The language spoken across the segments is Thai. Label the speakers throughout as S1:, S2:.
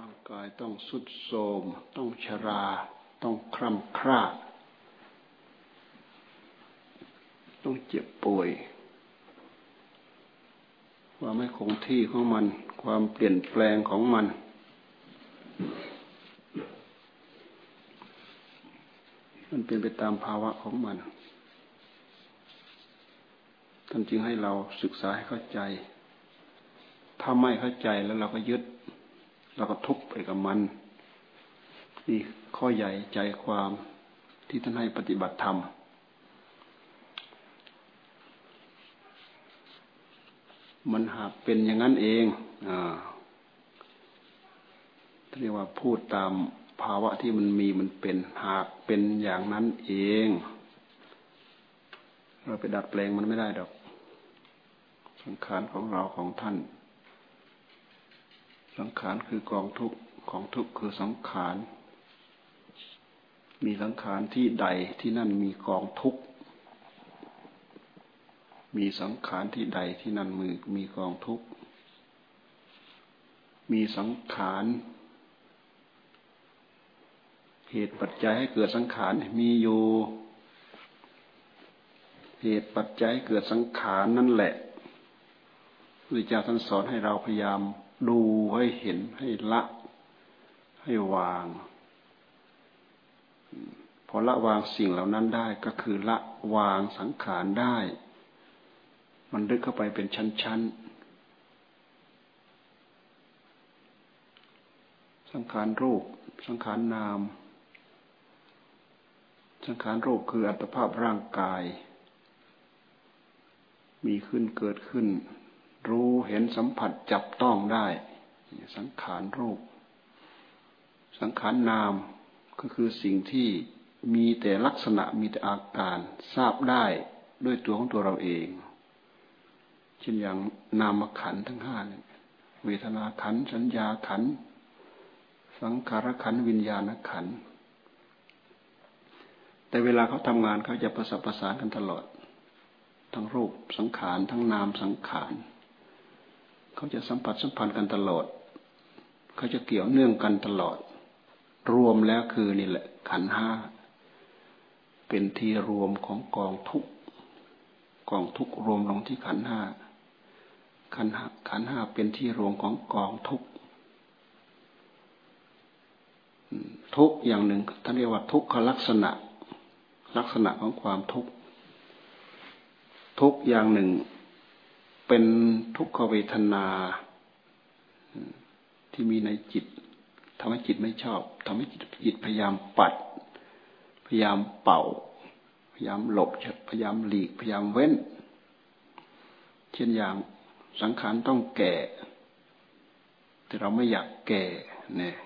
S1: ร่างกายต้องสุดโทมต้องชรา ต้องคร่ำคร่าต้องเจ็บป่วย ความไม่คงที่ของมัน ความเปลี่ยนแปลงของมัน มันเป็นไปตามภาวะของมันท่านจึงให้เราศึกษาให้เข้าใจ ถ้าไม่เข้าใจแล้วเราก็ยึด เราก็ทุกไปกับมัน นี่ข้อใหญ่ใจความที่ท่านให้ปฏิบัติธรรมมันหากเป็นอย่างนั้นเองอ่าเรียกว่าพูดตามภาวะที่มันมีมันเป็นหากเป็นอย่างนั้นเอง เราไปดัดแปลงมันไม่ได้ดอกสังขารของเราของท่าน สังขารคือกองทุกข์ของทุกข์คือสังขาร มีสังขารที่ใดที่นั่นมีกองทุกข์ มีสังขารที่ใดที่นั่นมือมีกองทุกข์ มีสังขารเหตุปัจจัยให้เกิดสังขารมีอยู่ เหตุปัจจัยเกิดสังขารนั่นแหละพระเจ้าท่านสอนให้เราพยายาม ดูให้เห็นให้ละ ให้วาง พอละวางสิ่งเหล่านั้นได้ก็คือละวางสังขารได้ มันลึกเข้าไปเป็นชั้นๆสังขารรูป สังขารนาม สังขารรูปคืออัตภาพร่างกาย มีขึ้นเกิดขึ้น รู้เห็นสัมผัสจับต้องได้ สังขารรูป สังขารนามก็คือสิ่งที่มีแต่ลักษณะมีแต่อาการทราบได้ด้วยตัวของตัวเราเองเช่นอย่างนามขันทั้งห้าเวทนาขันสัญญาขันสังขารขันวิญญาณขันแต่เวลาเขาทำงานเขาจะประสบประสานกันตลอด ทั้งรูปสังขารทั้งนามสังขาร เขาจะสัมผัสสัมพันธ์กันตลอด เขาจะเกี่ยวเนื่องกันตลอด รวมแล้วคือนี่แหละ ขันห้าเป็นที่รวมของกองทุกกองทุกรวมลงที่ขันห้าขันห้าขันห้าเป็นที่รวมของกองทุกทุกอย่างหนึ่งท่านเรียกว่าทุกขลักษณะ ลักษณะของความทุกทุกอย่างหนึ่ง เป็นทุกขเวทนาที่มีในจิตทำให้จิตไม่ชอบทำให้จิตจิตพยายามปัด พยายามเป่า พยายามหลบพยายามหลีกพยายามเว้น เช่นอย่างสังขารต้องแก่ แต่เราไม่อยากแก่เนี่ย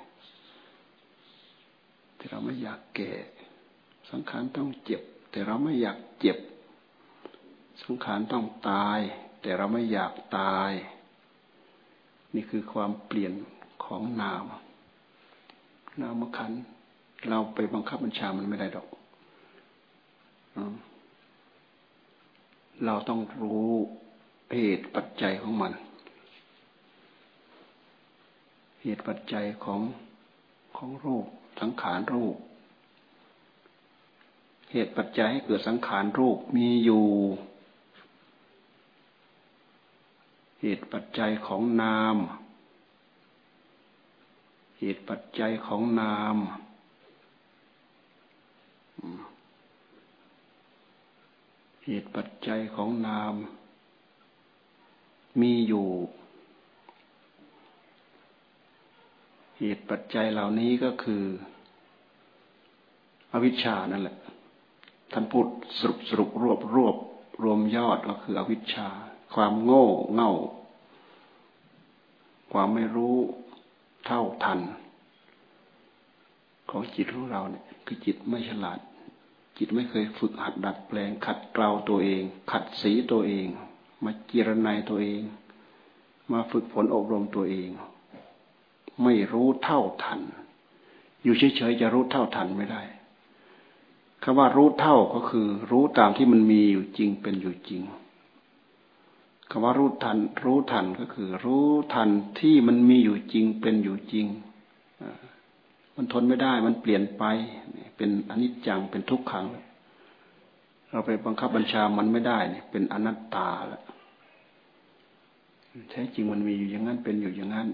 S1: แต่เราไม่อยากแก่ สังขารต้องเจ็บ แต่เราไม่อยากเจ็บ สังขารต้องตาย แต่เราไม่อยากตาย นี่คือความเปลี่ยนของนาม นามขัน เราไปบังคับบัญชามันไม่ได้ดอกเราต้องรู้เหตุปัจจัยของมัน เหตุปัจจัยของของรูปสังขารรูป เหตุปัจจัยให้เกิดสังขารรูปมีอยู่ เหตุปัจจัยของนาม เหตุปัจจัยของนาม เหตุปัจจัยของนาม มีอยู่ เหตุปัจจัยเหล่านี้ก็คือ อวิชชานั่นแหละ ท่านพูดสรุปสรุปรวบรวบรวมยอดก็คืออวิชชา ความโง่เง่า ความไม่รู้เท่าทัน ของจิตของเราเนี่ย คือจิตไม่ฉลาด จิตไม่เคยฝึกหัดดัดแปลง ขัดเกลาตัวเอง ขัดสีตัวเอง มาจิรนัยตัวเอง มาฝึกฝนอบรมตัวเอง ไม่รู้เท่าทัน อยู่เฉยๆจะรู้เท่าทันไม่ได้คำว่ารู้เท่าก็คือ รู้ตามที่มันมีอยู่จริงเป็นอยู่จริง คำว่ารู้ทัน รู้ทันก็คือ รู้ทันที่มันมีอยู่จริงเป็นอยู่จริง มันทนไม่ได้ มันเปลี่ยนไป เป็นอนิจจังเป็นทุกขัง เราไปบังคับบัญชามันไม่ได้เนี่ยเป็นอนัตตาแล้วแท้จริงมันมีอยู่อย่างนั้นเป็นอยู่อย่างนั้น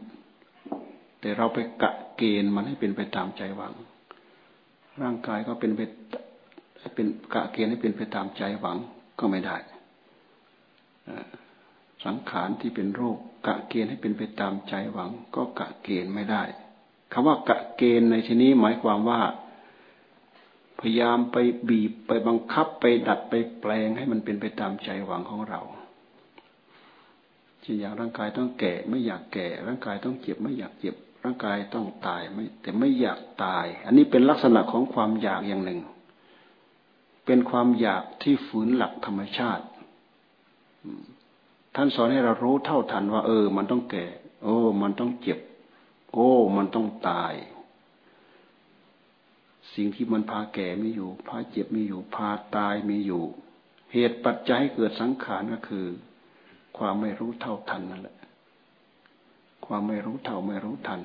S1: แต่เราไปกะเกณฑ์มันให้เป็นไปตามใจหวัง ร่างกายก็เป็นไปเป็นกะเกณฑ์ให้เป็นไปตามใจหวังก็ไม่ได้อ่า สังขารที่เป็นโรคกะเกณฑ์ให้เป็นไปตามใจหวัง ก็กะเกณฑ์ไม่ได้คำว่ากะเกณฑ์ในที่นี้หมายความว่า พยายามไปบีบไปบังคับไปดัดไปแปลงให้มันเป็นไปตามใจหวังของเราเช่อยางร่างกายต้องแก่ไม่อยากแก่ ร่างกายต้องเจ็บไม่อยากเจ็บ ร่างกายต้องตายไม่แต่ไม่อยากตาย อันนี้เป็นลักษณะของความอยากอย่างหนึ่ง เป็นความอยากที่ฝืนหลักธรรมชาติ ท่านสอนให้เรารู้เท่าทันว่า เออ มันต้องแก่ โอ้ มันต้องเจ็บ โอ้ มันต้องตาย สิ่งที่มันพาแก่มีอยู่ พาเจ็บมีอยู่ พาตายมีอยู่ เหตุปัจจัยให้เกิดสังขารก็คือ ความไม่รู้เท่าทันนั่นแหละ ความไม่รู้เท่าไม่รู้ทัน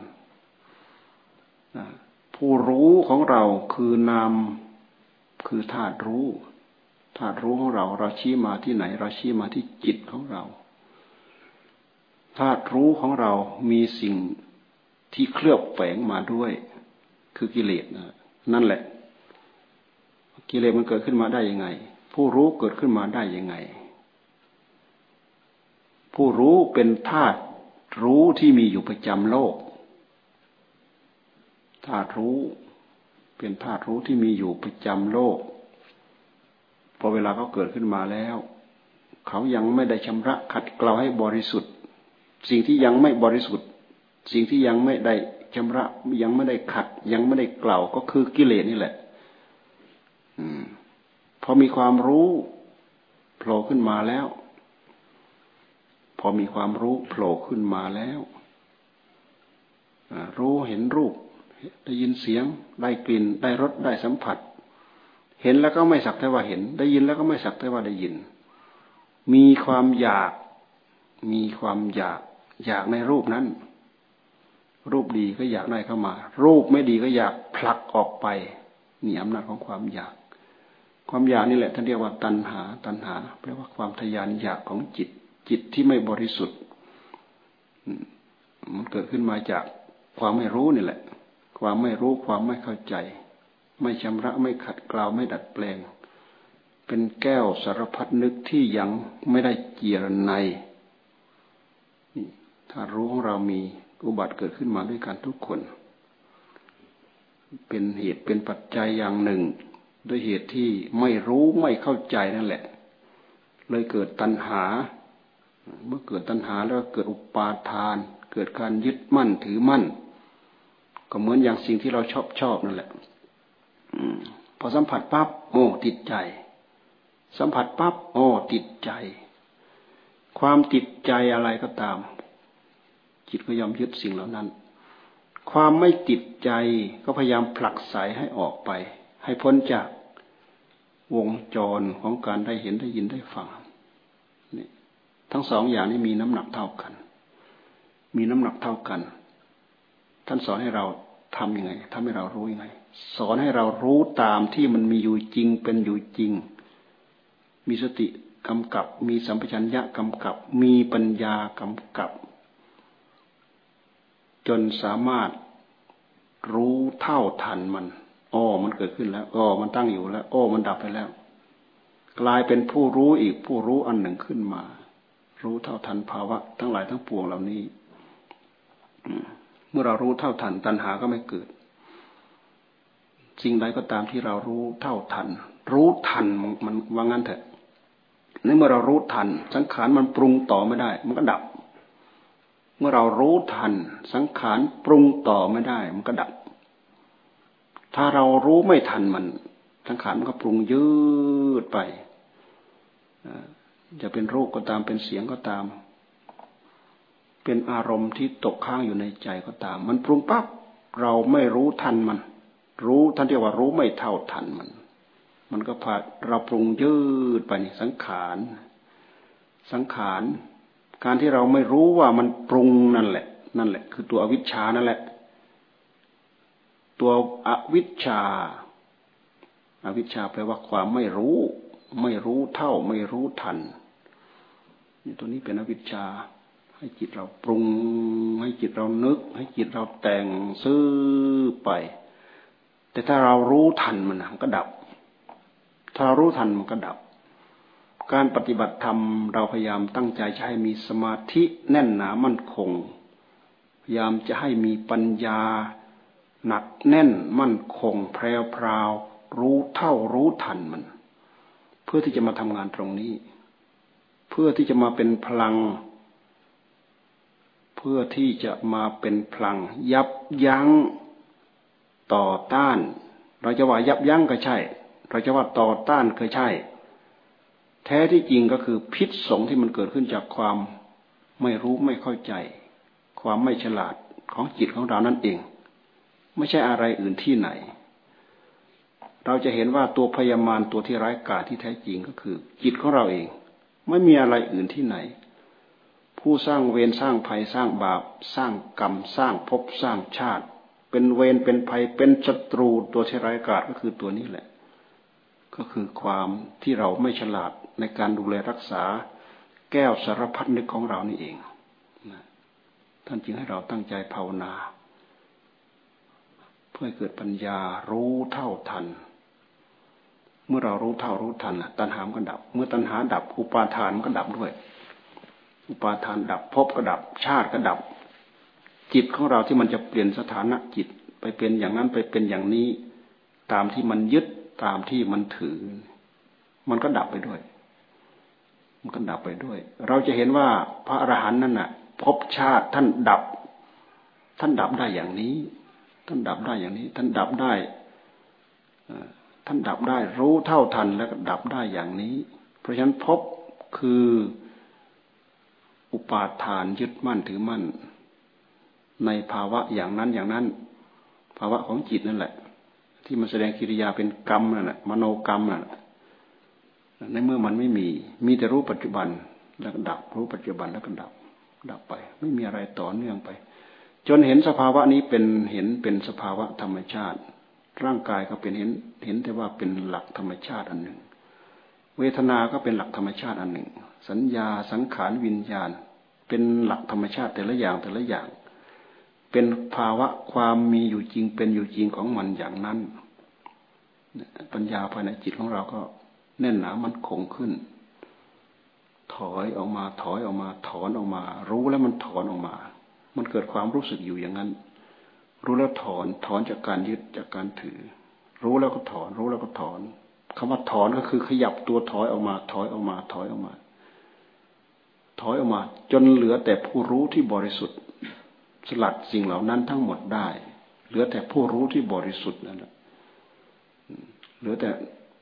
S1: ผู้รู้ของเราคือนามคือธาตุรู้ธาตุรู้ของเรา เราชี้มาที่ไหน เราชี้มาที่จิตของเรา ธาตุรู้ของเรามีสิ่งที่เคลือบแฝงมาด้วย คือกิเลสนั่นแหละ กิเลสมันเกิดขึ้นมาได้ยังไง ผู้รู้เกิดขึ้นมาได้ยังไง ผู้รู้เป็นธาตุรู้ที่มีอยู่ประจำโลกธาตุรู้เป็นธาตุรู้ที่มีอยู่ประจำโลกพอเวลาเขาเกิดขึ้นมาแล้ว เขายังไม่ได้ชำระขัดเกลาให้บริสุทธิ์ สิ่งที่ยังไม่บริสุทธิ์ สิ่งที่ยังไม่ได้ชำระยังไม่ได้ขัด ยังไม่ได้เกลาก็คือกิเลสนี่แหละ อืมพอมีความรู้โผล่ขึ้นมาแล้ว พอมีความรู้โผล่ขึ้นมาแล้วรู้เห็นรูป ได้ยินเสียง ได้กลิ่น ได้รสได้สัมผัส เห็นแล้วก็ไม่สักแต่ว่าเห็น ได้ยินแล้วก็ไม่สักแต่ว่าได้ยิน มีความอยาก มีความอยาก อยากในรูปนั้น รูปดีก็อยากได้เข้ามา รูปไม่ดีก็อยากผลักออกไปนี่อำนาจของความอยาก ความอยากนี่แหละท่านเรียกว่าตัณหา ตัณหาแปลว่าความทยานอยากของจิต จิตที่ไม่บริสุทธิ์มันเกิดขึ้นมาจากความไม่รู้นี่แหละ ความไม่รู้ความไม่เข้าใจ ไม่ชำระไม่ขัดเกลาไม่ดัดแปลง เป็นแก้วสารพัดนึกที่ยังไม่ได้เจียรใน ถ้ารู้ของเรามีอุบัติเกิดขึ้นมาด้วยกันทุกคน เป็นเหตุเป็นปัจจัยอย่างหนึ่ง ด้วยเหตุที่ไม่รู้ไม่เข้าใจนั่นแหละ เลยเกิดตัณหา เมื่อเกิดตัณหาแล้วเกิดอุปาทาน เกิดการยึดมั่นถือมั่น ก็เหมือนอย่างสิ่งที่เราชอบชอบนั่นแหละพอสัมผัสปั๊บโอ้ติดใจ สัมผัสปั๊บโอ้ติดใจ ความติดใจอะไรก็ตาม จิตก็ยอมยึดสิ่งเหล่านั้น ความไม่ติดใจก็พยายามผลักไสให้ออกไป ให้พ้นจากวงจรของการได้เห็นได้ยินได้ฟังนี่ทั้งสองอย่างนี้มีน้ำหนักเท่ากัน มีน้ำหนักเท่ากัน ท่านสอนให้เราทำยังไงทำให้เรารู้ยังไง สอนให้เรารู้ตามที่มันมีอยู่จริงเป็นอยู่จริง มีสติกำกับ มีสัมปชัญญะกำกับ มีปัญญากำกับ จนสามารถรู้เท่าทันมันอ้อมันเกิดขึ้นแล้วอ้อมันตั้งอยู่แล้วอ้อมันดับไปแล้ว กลายเป็นผู้รู้อีกผู้รู้อันหนึ่งขึ้นมา รู้เท่าทันภาวะ ทั้งหลายทั้งปวงเหล่านี้เมื่อเรารู้เท่าทัน ตัณหาก็ไม่เกิดสิ่งใดก็ตามที่เรารู้เท่าทัน รู้ทันมันว่างั้นเถอะนี่เมื่อเรารู้ทัน สังขารมันปรุงต่อไม่ได้ มันก็ดับ เมื่อเรารู้ทัน สังขารปรุงต่อไม่ได้ มันก็ดับ ถ้าเรารู้ไม่ทันมัน สังขารมันก็ปรุงยืดไปจะเป็นรูปก็ตามเป็นเสียงก็ตาม เป็นอารมณ์ที่ตกค้างอยู่ในใจก็ตาม มันปรุงปั๊บเราไม่รู้ทันมัน รู้ท่านเรียกว่ารู้ไม่เท่าทันมัน มันก็พาเราปรุงยืดไปสังขาร สังขาร การที่เราไม่รู้ว่ามันปรุงนั่นแหละ นั่นแหละ คือตัวอวิชชานั่นแหละ ตัวอวิชชาอาวิชชาแปลว่าความไม่รู้ ไม่รู้เท่า ไม่รู้ทันนี่ตัวนี้เป็นอวิชชา ให้จิตเราปรุง ให้จิตเรานึก ให้จิตเราแต่งซื้อไป แต่ถ้าเรารู้ทันมันก็ดับ ถ้าเรารู้ทันมันก็ดับ การปฏิบัติธรรมเราพยายามตั้งใจใช้มีสมาธิแน่นหนามั่นคง พยายามจะให้มีปัญญา หนักแน่นมั่นคง แพรวพราว รู้เท่ารู้ทันมัน เพื่อที่จะมาทำงานตรงนี้ เพื่อที่จะมาเป็นพลัง เพื่อที่จะมาเป็นพลัง ยับยั้งต่อต้าน เราจะว่ายับยั้งก็ใช่ เราจะว่าต่อต้านก็ใช่ แท้ที่จริงก็คือพิษสงที่มันเกิดขึ้นจากความไม่รู้ไม่เข้าใจ ความไม่ฉลาดของจิตของเรานั่นเอง ไม่ใช่อะไรอื่นที่ไหน เราจะเห็นว่าตัวพยามารตัวที่ร้ายกาจที่แท้จริงก็คือ จิตของเราเอง ไม่มีอะไรอื่นที่ไหน ผู้สร้างเวรสร้างภัยสร้างบาป สร้างกรรมสร้างภพสร้างชาติ เป็นเวรเป็นภัยเป็นศัตรูตัวที่ร้ายกาจก็คือตัวนี้แหละ ก็คือความที่เราไม่ฉลาด ในการดูแลรักษาแก้วสารพัดนึกของเรานี่เองท่านจึงให้เราตั้งใจภาวนา เพื่อเกิดปัญญารู้เท่าทัน เมื่อเรารู้เท่ารู้ทันตัณหามก็ดับ เมื่อตัณหาดับ อุปาทานก็ดับด้วย อุปาทานดับภพก็ดับ ชาติก็ดับ จิตของเราที่มันจะเปลี่ยนสถานะจิตไปเป็นอย่างนั้นไปเป็นอย่างนี้ ตามที่มันยึดตามที่มันถือ มันก็ดับไปด้วย มันก็ดับไปด้วย เราจะเห็นว่าพระอรหันต์นั่นน่ะภพชาติท่านดับ ท่านดับได้อย่างนี้ ท่านดับได้อย่างนี้ ท่านดับได้ท่านดับได้รู้เท่าทันแล้วก็ดับได้อย่างนี้ เพราะฉะนั้นพบคืออุปาทานยึดมั่นถือมั่น ในภาวะอย่างนั้นอย่างนั้น ภาวะของจิตนั่นแหละ ที่มันแสดงกิริยาเป็นกรรมนั่นแหละมโนกรรมนั่น ในเมื่อมันไม่มี มีแต่รู้ปัจจุบันแล้วก็ดับ รู้ปัจจุบันแล้วก็ดับ ดับไป ไม่มีอะไรต่อเนื่องไป จนเห็นสภาวะนี้เป็นเห็นเป็นสภาวะธรรมชาติ ร่างกายก็เป็นเห็นเห็นแต่ว่าเป็นหลักธรรมชาติอันหนึ่ง เวทนา ก็เป็นหลักธรรมชาติอันหนึ่ง สัญญาสังขารวิญญาณ เป็นหลักธรรมชาติแต่ละอย่างแต่ละอย่าง เป็นภาวะความมีอยู่จริงเป็นอยู่จริงของมันอย่างนั้น ปัญญาภายในจิตของเราก็ แน่นหนามันคงขึ้น ถอยออกมา ถอยออกมา ถอนออกมา รู้แล้วมันถอนออกมา มันเกิดความรู้สึกอยู่อย่างนั้น รู้แล้วถอนถอนจากการยึดจากการถือ รู้แล้วก็ถอน รู้แล้วก็ถอนคำว่าถอนก็คือขยับตัวถอยออกมา ถอยออกมา ถอยออกมา ถอยออกมา จนเหลือแต่ผู้รู้ที่บริสุทธิ์ สลัดสิ่งเหล่านั้นทั้งหมดได้ เหลือแต่ผู้รู้ที่บริสุทธิ์นั่นแหละเหลือแต่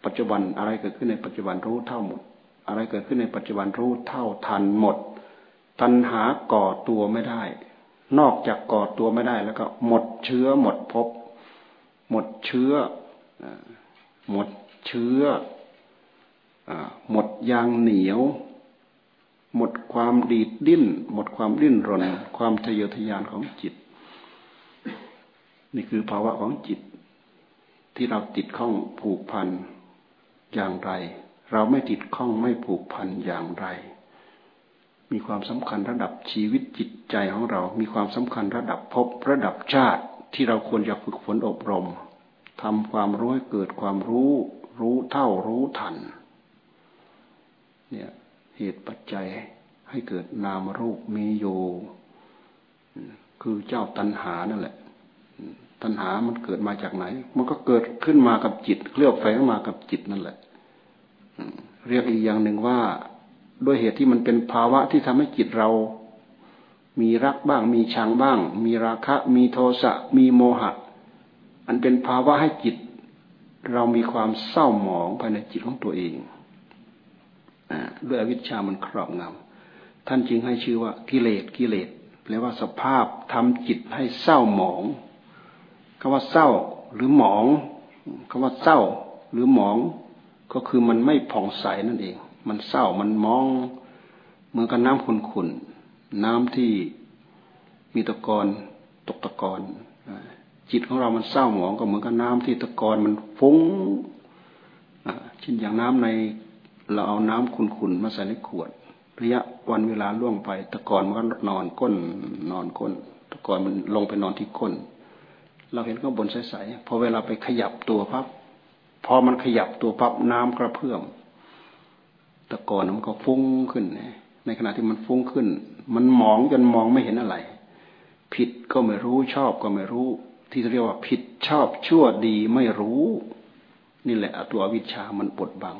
S1: ปัจจุบันอะไรเกิดขึ้นในปัจจุบันรู้เท่าหมด อะไรเกิดขึ้นในปัจจุบันรู้เท่าทันหมด ตัณหาก่อตัวไม่ได้ นอกจากก่อตัวไม่ได้แล้วก็ หมดเชื้อหมดภพหมดเชื้อหมดเชื้อหมดยางเหนียว หมดความดีดดิ้น หมดความดิ้นรน ความทะเยอทะยานของจิต นี่คือภาวะของจิตที่เราติดข้องผูกพัน อย่างไร เราไม่ติดข้องไม่ผูกพันอย่างไร มีความสำคัญระดับชีวิตจิตใจของเรา มีความสำคัญระดับภพระดับชาติที่เราควรจะฝึกฝนอบรมทำความรู้ให้เกิดความรู้ รู้เท่ารู้ทัน เนี่ยเหตุปัจจัยให้เกิดนามรูปมีอยู่ คือเจ้าตัณหานั่นแหละ ตัณหามันเกิดมาจากไหน มันก็เกิดขึ้นมากับจิตเคลือบแฝงมากับจิตนั่นแหละเรียกอีกอย่างหนึ่งว่าด้วยเหตุที่มันเป็นภาวะที่ทำให้จิตเรา มีรักบ้าง มีชังบ้าง มีราคะ มีโทสะ มีโมหะ อันเป็นภาวะให้จิต เรามีความเศร้าหมองภายในจิตของตัวเองด้วยอวิชชามันครอบงำท่านจึงให้ชื่อว่ากิเลสกิเลสแปลว่าสภาพทำจิตให้เศร้าหมอง คำว่าเศร้าหรือหมองคำว่าเศร้าหรือหมองก็คือมันไม่ผ่องใสนั่นเอง มันเศร้ามันมองเหมือนกับน้ำขุ่นๆน้ำที่มีตะกอนตกตะกอนจิตของเรามันเศร้าหมองก็เหมือนกับน้ำที่ตะกอนมันฟุ้งเช่นอย่างน้ำในเราเอาน้ำขุ่นๆมาใส่ในขวด ระยะวันเวลาล่วงไป ตะกอนมันก็นอนก้นนอนก้น ตะกอนมันลงไปนอนที่ก้น เราเห็นข้างบนใสๆพอเวลาไปขยับตัวพับพอมันขยับตัวพับน้ำกระเพื่อมตะกอนมันก็ฟุ้งขึ้นในขณะที่มันฟุ้งขึ้น มันมองจนมองไม่เห็นอะไร ผิดก็ไม่รู้ชอบก็ไม่รู้ ที่เรียกว่าผิดชอบชั่วดีไม่รู้ นี่แหละตัววิชามันปดบัง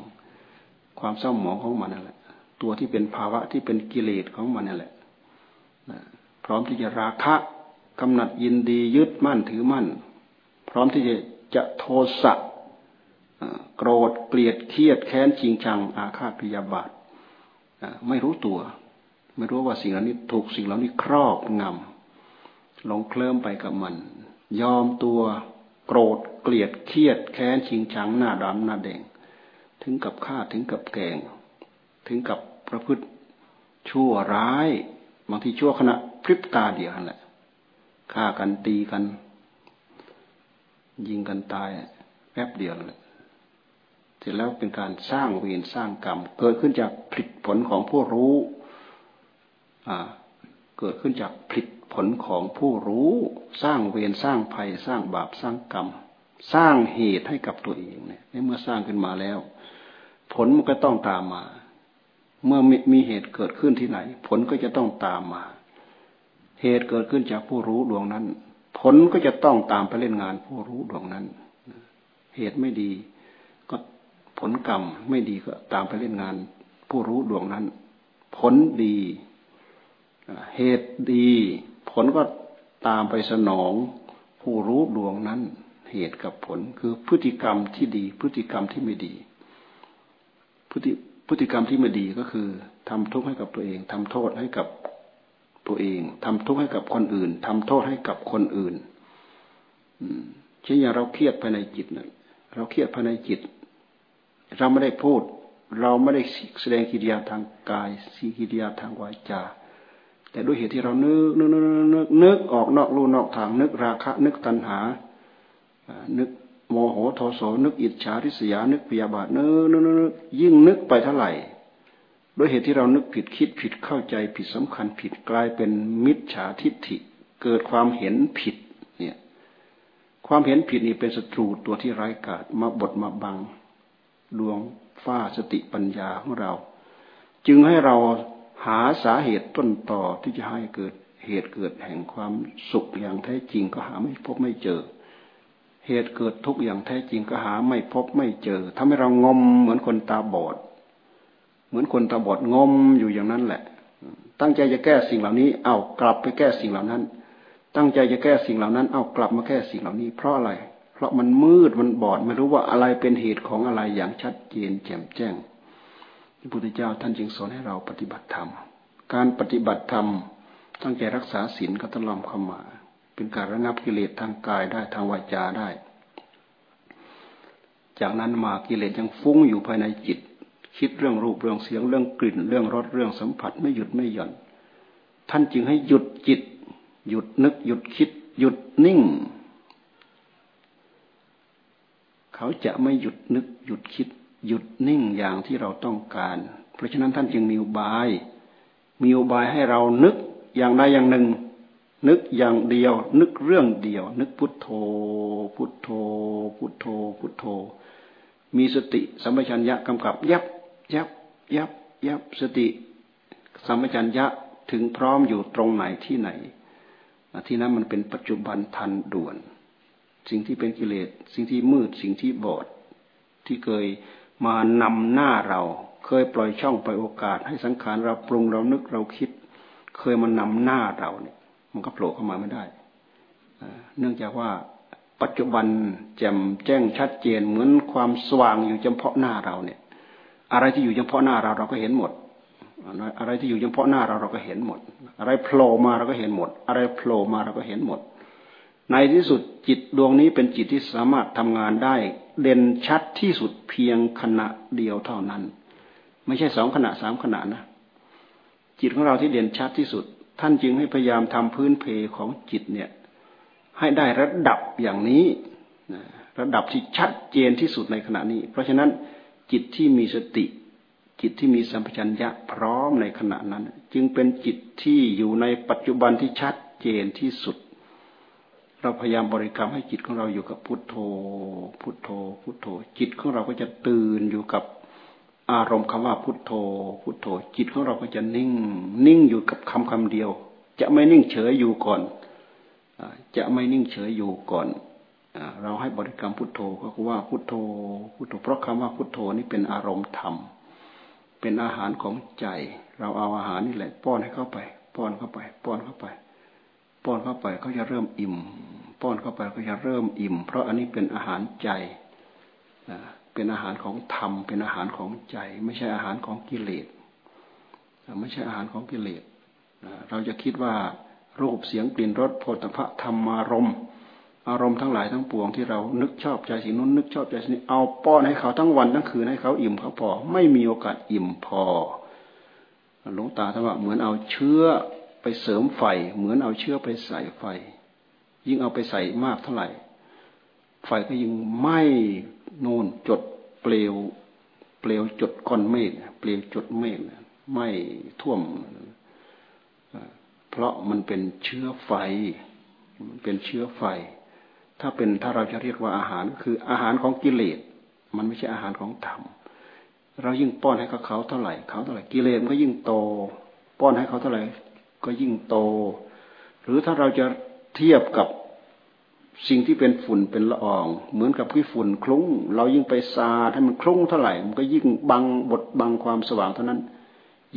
S1: ความเศร้าหมองของมันนั่นแหละ ตัวที่เป็นภาวะที่เป็นกิเลสของมันนี่นแหละพร้อมที่จะราคะ กำหนัดยินดียึดมั่นถือมั่น พร้อมที่จะจะโทสะโกรธเกลียดเครียดแค้นจริงจังอาฆาตพยาบาทไม่รู้ตัว ไม่รู้ว่าสิ่งเหล่านี้ถูกสิ่งเหล่านี้ครอบงำหลงเคลิ้มไปกับมัน ยอมตัวโกรธเกลียดเครียดแค้นจริงจังหน้าดำหน้าแดง ถึงกับฆ่าถึงกับแกง ถึงกับประพฤติชั่วร้าย บางทีชั่วขณะพริบตาเดียวนั่นแหละ ฆ่ากันตีกัน ยิงกันตายแป๊บเดียวนั่นแหละเสร็จแล้วเป็นการสร้างเวรสร้างกรรม เกิดขึ้นจากผลิตผลของผู้รู้เกิดขึ้นจากผลิตผลของผู้รู้ สร้างเวรสร้างภัย สร้างบาปสร้างกรรม สร้างเหตุให้กับตัวเองเนี่ยเมื่อสร้างขึ้นมาแล้ว ผลมันก็ต้องตามมา เมื่อมีเหตุเกิดขึ้นที่ไหน ผลก็จะต้องตามมา เหตุเกิดขึ้นจากผู้รู้ดวงนั้น ผลก็จะต้องตามไปเล่นงานผู้รู้ดวงนั้น เหตุไม่ดี ก็ผลกรรมไม่ดีก็ตามไปเล่นงาน ผู้รู้ดวงนั้น ผลดี เหตุดี ผลก็ตามไปสนอง ผู้รู้ดวงนั้น เหตุกับผลคือพฤติกรรมที่ดี พฤติกรรมที่ไม่ดี พฤติพฤติกรรมที่ไม่ดีก็คือทำทุกข์ให้กับตัวเองทำโทษให้กับ ตัวเองทำทุกข์ให้กับคนอื่นทำโทษให้กับคนอื่นเช่นอย่างเราเครียดภายในจิตนะเราเครียดภายในจิต เราไม่ได้พูด เราไม่ได้แสดงกิริยาทางกายสีกิริยาทางวาจาแต่ด้วยเหตุที่เรานึกนึกนึกนึกนึกออกนอกรูนอกทางนึกราคะ นึกตัณหา นึกโมโหโทโสนึกอิจฉาริษยานึกพยาบาทนึกนึกนึกยิ่งนึกไปเท่าไหร่ ด้วยเหตุที่เรานึกผิดคิดผิดเข้าใจผิดสำคัญผิดกลายเป็นมิจฉาทิฏฐิ เกิดความเห็นผิดเนี่ยความเห็นผิดนี่เป็นศัตรูตัวที่ร้ายกาจมาบดมาบัง ดวงฟ้าสติปัญญาของเรา จึงให้เราหาสาเหตุต้นต่อที่จะให้เกิดเหตุเกิดแห่งความสุขอย่างแท้จริงก็หาไม่พบไม่เจอ เหตุเกิดทุกอย่างแท้จริงก็หาไม่พบไม่เจอทำให้เรางมเหมือนคนตาบอด เหมือนคนตาบอดงมอยู่อย่างนั้นแหละ ตั้งใจจะแก้สิ่งเหล่านี้ เอากลับไปแก้สิ่งเหล่านั้น ตั้งใจจะแก้สิ่งเหล่านั้น เอากลับมาแก้สิ่งเหล่านี้ เพราะอะไร เพราะมันมืดมันบอดไม่รู้ว่าอะไรเป็นเหตุของอะไรอย่างชัดเจนแจ่มแจ้งพระพุทธเจ้าท่านจึงสอนให้เราปฏิบัติธรรม การปฏิบัติธรรม ตั้งใจรักษาศีลก็ต้องลอมเข้ามา เป็นการระงับกิเลสทางกายได้ทางวาจาได้ จากนั้นมากิเลสยังฟุ้งอยู่ภายในจิต คิดเรื่องรูปเรื่องเสียงเรื่องกลิ่น เรื่องรสเรื่องสัมผัสไม่หยุดไม่หย่อน ท่านจึงให้หยุดจิต หยุดนึก หยุดคิด หยุดนิ่ง เขาจะไม่หยุดนึก หยุดคิด หยุดนิ่งอย่างที่เราต้องการ เพราะฉะนั้นท่านจึงมีอุบาย มีอุบายให้เรานึกอย่างใดอย่างหนึ่ง นึกอย่างเดียว นึกเรื่องเดียว นึกพุทโธ พุทโธ พุทโธ พุทโธ มีสติสัมปชัญญะกำกับยับ ยับยับยับสติสัมปชัญญะถึงพร้อมอยู่ตรงไหนที่ไหนที่นั้นมันเป็นปัจจุบันทันด่วน สิ่งที่เป็นกิเลส สิ่งที่มืดสิ่งที่บอด ที่เคยมานำหน้าเรา เคยปล่อยช่องปล่อยโอกาส ให้สังขารเราปรุงเรานึกเราคิด เคยมานำหน้าเราเนี่ย มันก็โผล่เข้ามาไม่ได้เนื่องจากว่าปัจจุบันแจ่มแจ้งชัดเจนเหมือนความสว่างอยู่เฉพาะหน้าเราเนี่ย อะไรที่อยู่เฉพาะหน้าเราเราก็เห็นหมด อะไรที่อยู่เฉพาะหน้าเราเราก็เห็นหมด อะไรโผล่มาเราก็เห็นหมด อะไรโผล่มาเราก็เห็นหมด ในที่สุดจิตดวงนี้เป็นจิตที่สามารถทำงานได้เด่นชัดที่สุดเพียงขณะเดียวเท่านั้น ไม่ใช่สองขณะสามขณะนะจิตของเราที่เด่นชัดที่สุด ท่านจึงให้พยายามทำพื้นเพของจิตเนี่ย ให้ได้ระดับอย่างนี้ระดับที่ชัดเจนที่สุดในขณะนี้ เพราะฉะนั้น จิตที่มีสติ จิตที่มีสัมปชัญญะพร้อมในขณะนั้น จึงเป็นจิตที่อยู่ในปัจจุบันที่ชัดเจนที่สุด เราพยายามบริกรรมให้จิตของเราอยู่กับพุทโธ พุทโธ พุทโธ จิตของเราก็จะตื่นอยู่กับอารมณ์คำว่าพุทโธ พุทโธ จิตของเราก็จะนิ่ง นิ่งอยู่กับคำคำเดียว จะไม่นิ่งเฉยอยู่ก่อนจะไม่นิ่งเฉยอยู่ก่อน เราให้บริกรรมพุทโธก็คือว่าพุทโธพุทโธเพราะคำว่าพุทโธนี่เป็นอารมณ์ธรรม เป็นอาหารของใจ เราเอาอาหารนี่แหละ ป้อนให้เข้าไป ป้อนเข้าไป ป้อนเข้าไป ป้อนเข้าไปเขาจะเริ่มอิ่ม ป้อนเข้าไปก็จะเริ่มอิ่ม เพราะอันนี้เป็นอาหารใจเป็นอาหารของธรรม เป็นอาหารของใจ ไม่ใช่อาหารของกิเลสไม่ใช่อาหารของกิเลสเราจะคิดว่ารูปเสียงกลิ่นรสโผฏฐะธรรมารมณ์ อารมณ์ทั้งหลายทั้งปวงที่เรานึกชอบใจสิ่งนู้นนึกชอบใจสิ่งนี้เอาป้อนให้เขาทั้งวันทั้งคืนให้เขาอิ่มเขาพอ ไม่มีโอกาสอิ่มพอหลวงตาท่านว่าเหมือนเอาเชื้อไปเสริมไฟ เหมือนเอาเชื้อไปใส่ไฟ ยิ่งเอาไปใส่มากเท่าไหร่ ไฟก็ยิ่งไหม้นูนจดเปลว เปลวจดก้อนเมฆเปลวจดเมฆไหม้ท่วม เพราะมันเป็นเชื้อไฟ มันเป็นเชื้อไฟ ถ้าเป็นถ้าเราจะเรียกว่าอาหารคืออาหารของกิเลส มันไม่ใช่อาหารของธรรม เรายิ่งป้อนให้เขาเขาเท่าไหร่เขาเท่าไหร่กิเลสมันก็ยิ่งโต ป้อนให้เขาเท่าไหร่ก็ยิ่งโต หรือถ้าเราจะเทียบกับสิ่งที่เป็นฝุ่นเป็นละออง เหมือนกับที่ฝุ่นคลุ้ง เรายิ่งไปสาดให้มันคลุ้งเท่าไหร่ มันก็ยิ่งบังบดบังความสว่างเท่านั้น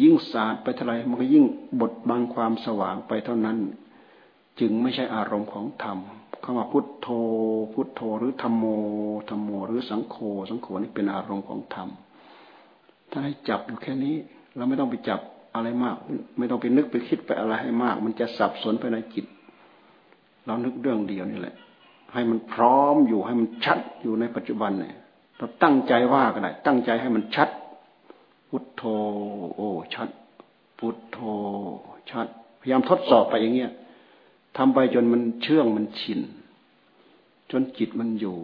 S1: ยิ่งสาดไปเท่าไหร่มันก็ยิ่งบดบังความสว่างไปเท่านั้น จึงไม่ใช่อารมณ์ของธรรม คำว่าพุทโธ พุทโธหรือธรรมโมธรรมโม หรือสังโฆสังโฆนี่เป็นอารมณ์ของธรรมถ้าให้จับอยู่แค่นี้ เราไม่ต้องไปจับอะไรมาก ไม่ต้องไปนึกไปคิดไปอะไรให้มาก มันจะสับสนไปในจิต เรานึกเรื่องเดียวนี่แหละ ให้มันพร้อมอยู่ให้มันชัดอยู่ในปัจจุบันเนี่ยเราตั้งใจว่าก็ได้ตั้งใจให้มันชัด พุทโธ โอ้ชัด พุทโธชัด พยายามทดสอบไปอย่างเงี้ย ทำไปจนมันเชื่องมันชิน จนจิตมันอยู่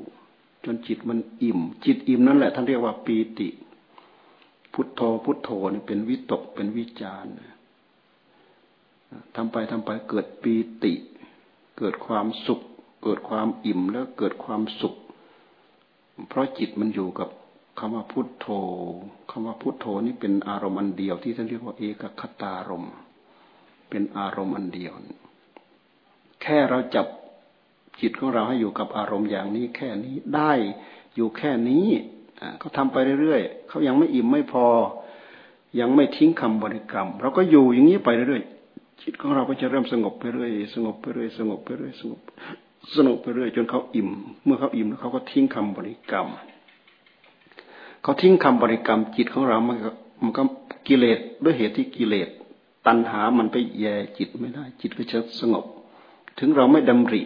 S1: จนจิตมันอิ่ม จิตอิ่มนั่นแหละท่านเรียกว่าปีติ พุทโธพุทโธนี่เป็นวิตกเป็นวิจารทำไปทำไปเกิดปีติ เกิดความสุข เกิดความอิ่มแล้วเกิดความสุข เพราะจิตมันอยู่กับคำว่าพุทโธคำว่าพุทโธนี่เป็นอารมณ์อันเดียวที่ท่านเรียกว่าเอกคตารมเป็นอารมณ์อันเดียว แค่เราจับจิตของเราให้อยู่กับอารมณ์อย่างนี้แค่นี้ได้อยู่แค่นี้เขาทำไปเรื่อยๆเขายังไม่อิ่มไม่พอ ยังไม่ทิ้งคำบริกรรม เราก็อยู่อย่างนี้ไปเรื่อยๆจิตของเราก็จะเริ่มสงบไปเรื่อยสงบไปเรื่อยสงบไปเรื่อยสงบสงบไปเรื่อยจนเขาอิ่ม เมื่อเขาอิ่มแล้วเขาก็ทิ้งคำบริกรรม เขาทิ้งคำบริกรรม จิตของเรามันก็มันก็กิเลสด้วยเหตุที่กิเลส ตัณหามันไปแย่จิตไม่ได้ จิตก็จะสงบ ถึงเราไม่ดำริ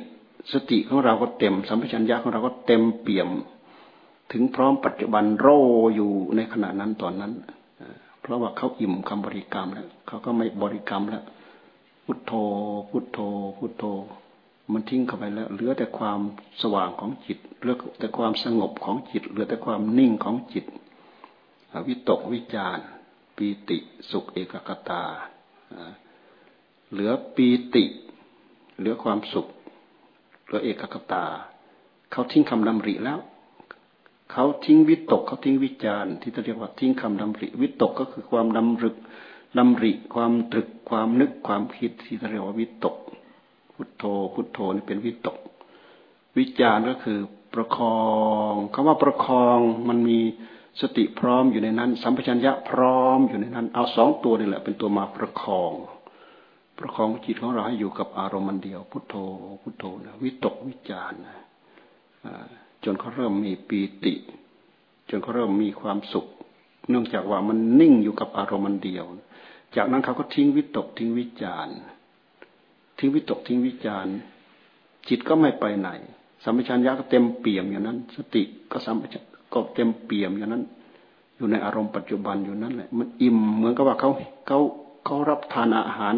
S1: สติของเราก็เต็ม สัมปชัญญะของเราก็เต็มเปี่ยม ถึงพร้อมปัจจุบันโรอยู่ในขณะนั้นตอนนั้น เพราะว่าเขาอิ่มคำบริกรรมแล้วเขาก็ไม่บริกรรมแล้วพุทโธ พุทโธ พุทโธ มันทิ้งเข้าไปแล้ว เหลือแต่ความสว่างของจิต เหลือแต่ความสงบของจิต เหลือแต่ความนิ่งของจิต วิตกวิจารปีติสุขเอกกตา เหลือปีติ เหลือความสุขเหลือเอกคตา เขาทิ้งคำดำริแล้ว เขาทิ้งวิตก เขาทิ้งวิจารที่จะเรียกว่าทิ้งคำดำริ วิตกก็คือความดำรึกดำริ ความตรึก ความนึก ความคิดที่จะเรียกว่าวิตก พุทโธ พุทโธนี่เป็นวิตก วิจารก็คือประคองคำว่าประคองมันมีสติพร้อมอยู่ในนั้น สัมปชัญญะพร้อมอยู่ในนั้น เอาสองตัวนี่แหละเป็นตัวมาประคอง ประคองจิตของเราให้อยู่กับอารมณ์มันเดียว พุทโธพุทโธนะวิตกวิจารนะจนเขาเริ่มมีปีติ จนเขาเริ่มมีความสุข เนื่องจากว่ามันนิ่งอยู่กับอารมณ์มันเดียว จากนั้นเขาก็ทิ้งวิตกทิ้งวิจารทิ้งวิตกทิ้งวิจารจิตก็ไม่ไปไหนสัมปชัญญะก็เต็มเปี่ยมอย่างนั้น สติก็สัมปชัญญะก็เต็มเปี่ยมอย่างนั้น อยู่ในอารมณ์ปัจจุบันอยู่นั่นแหละมันอิ่มเหมือนกับว่าเขาเขาเขารับทานอาหาร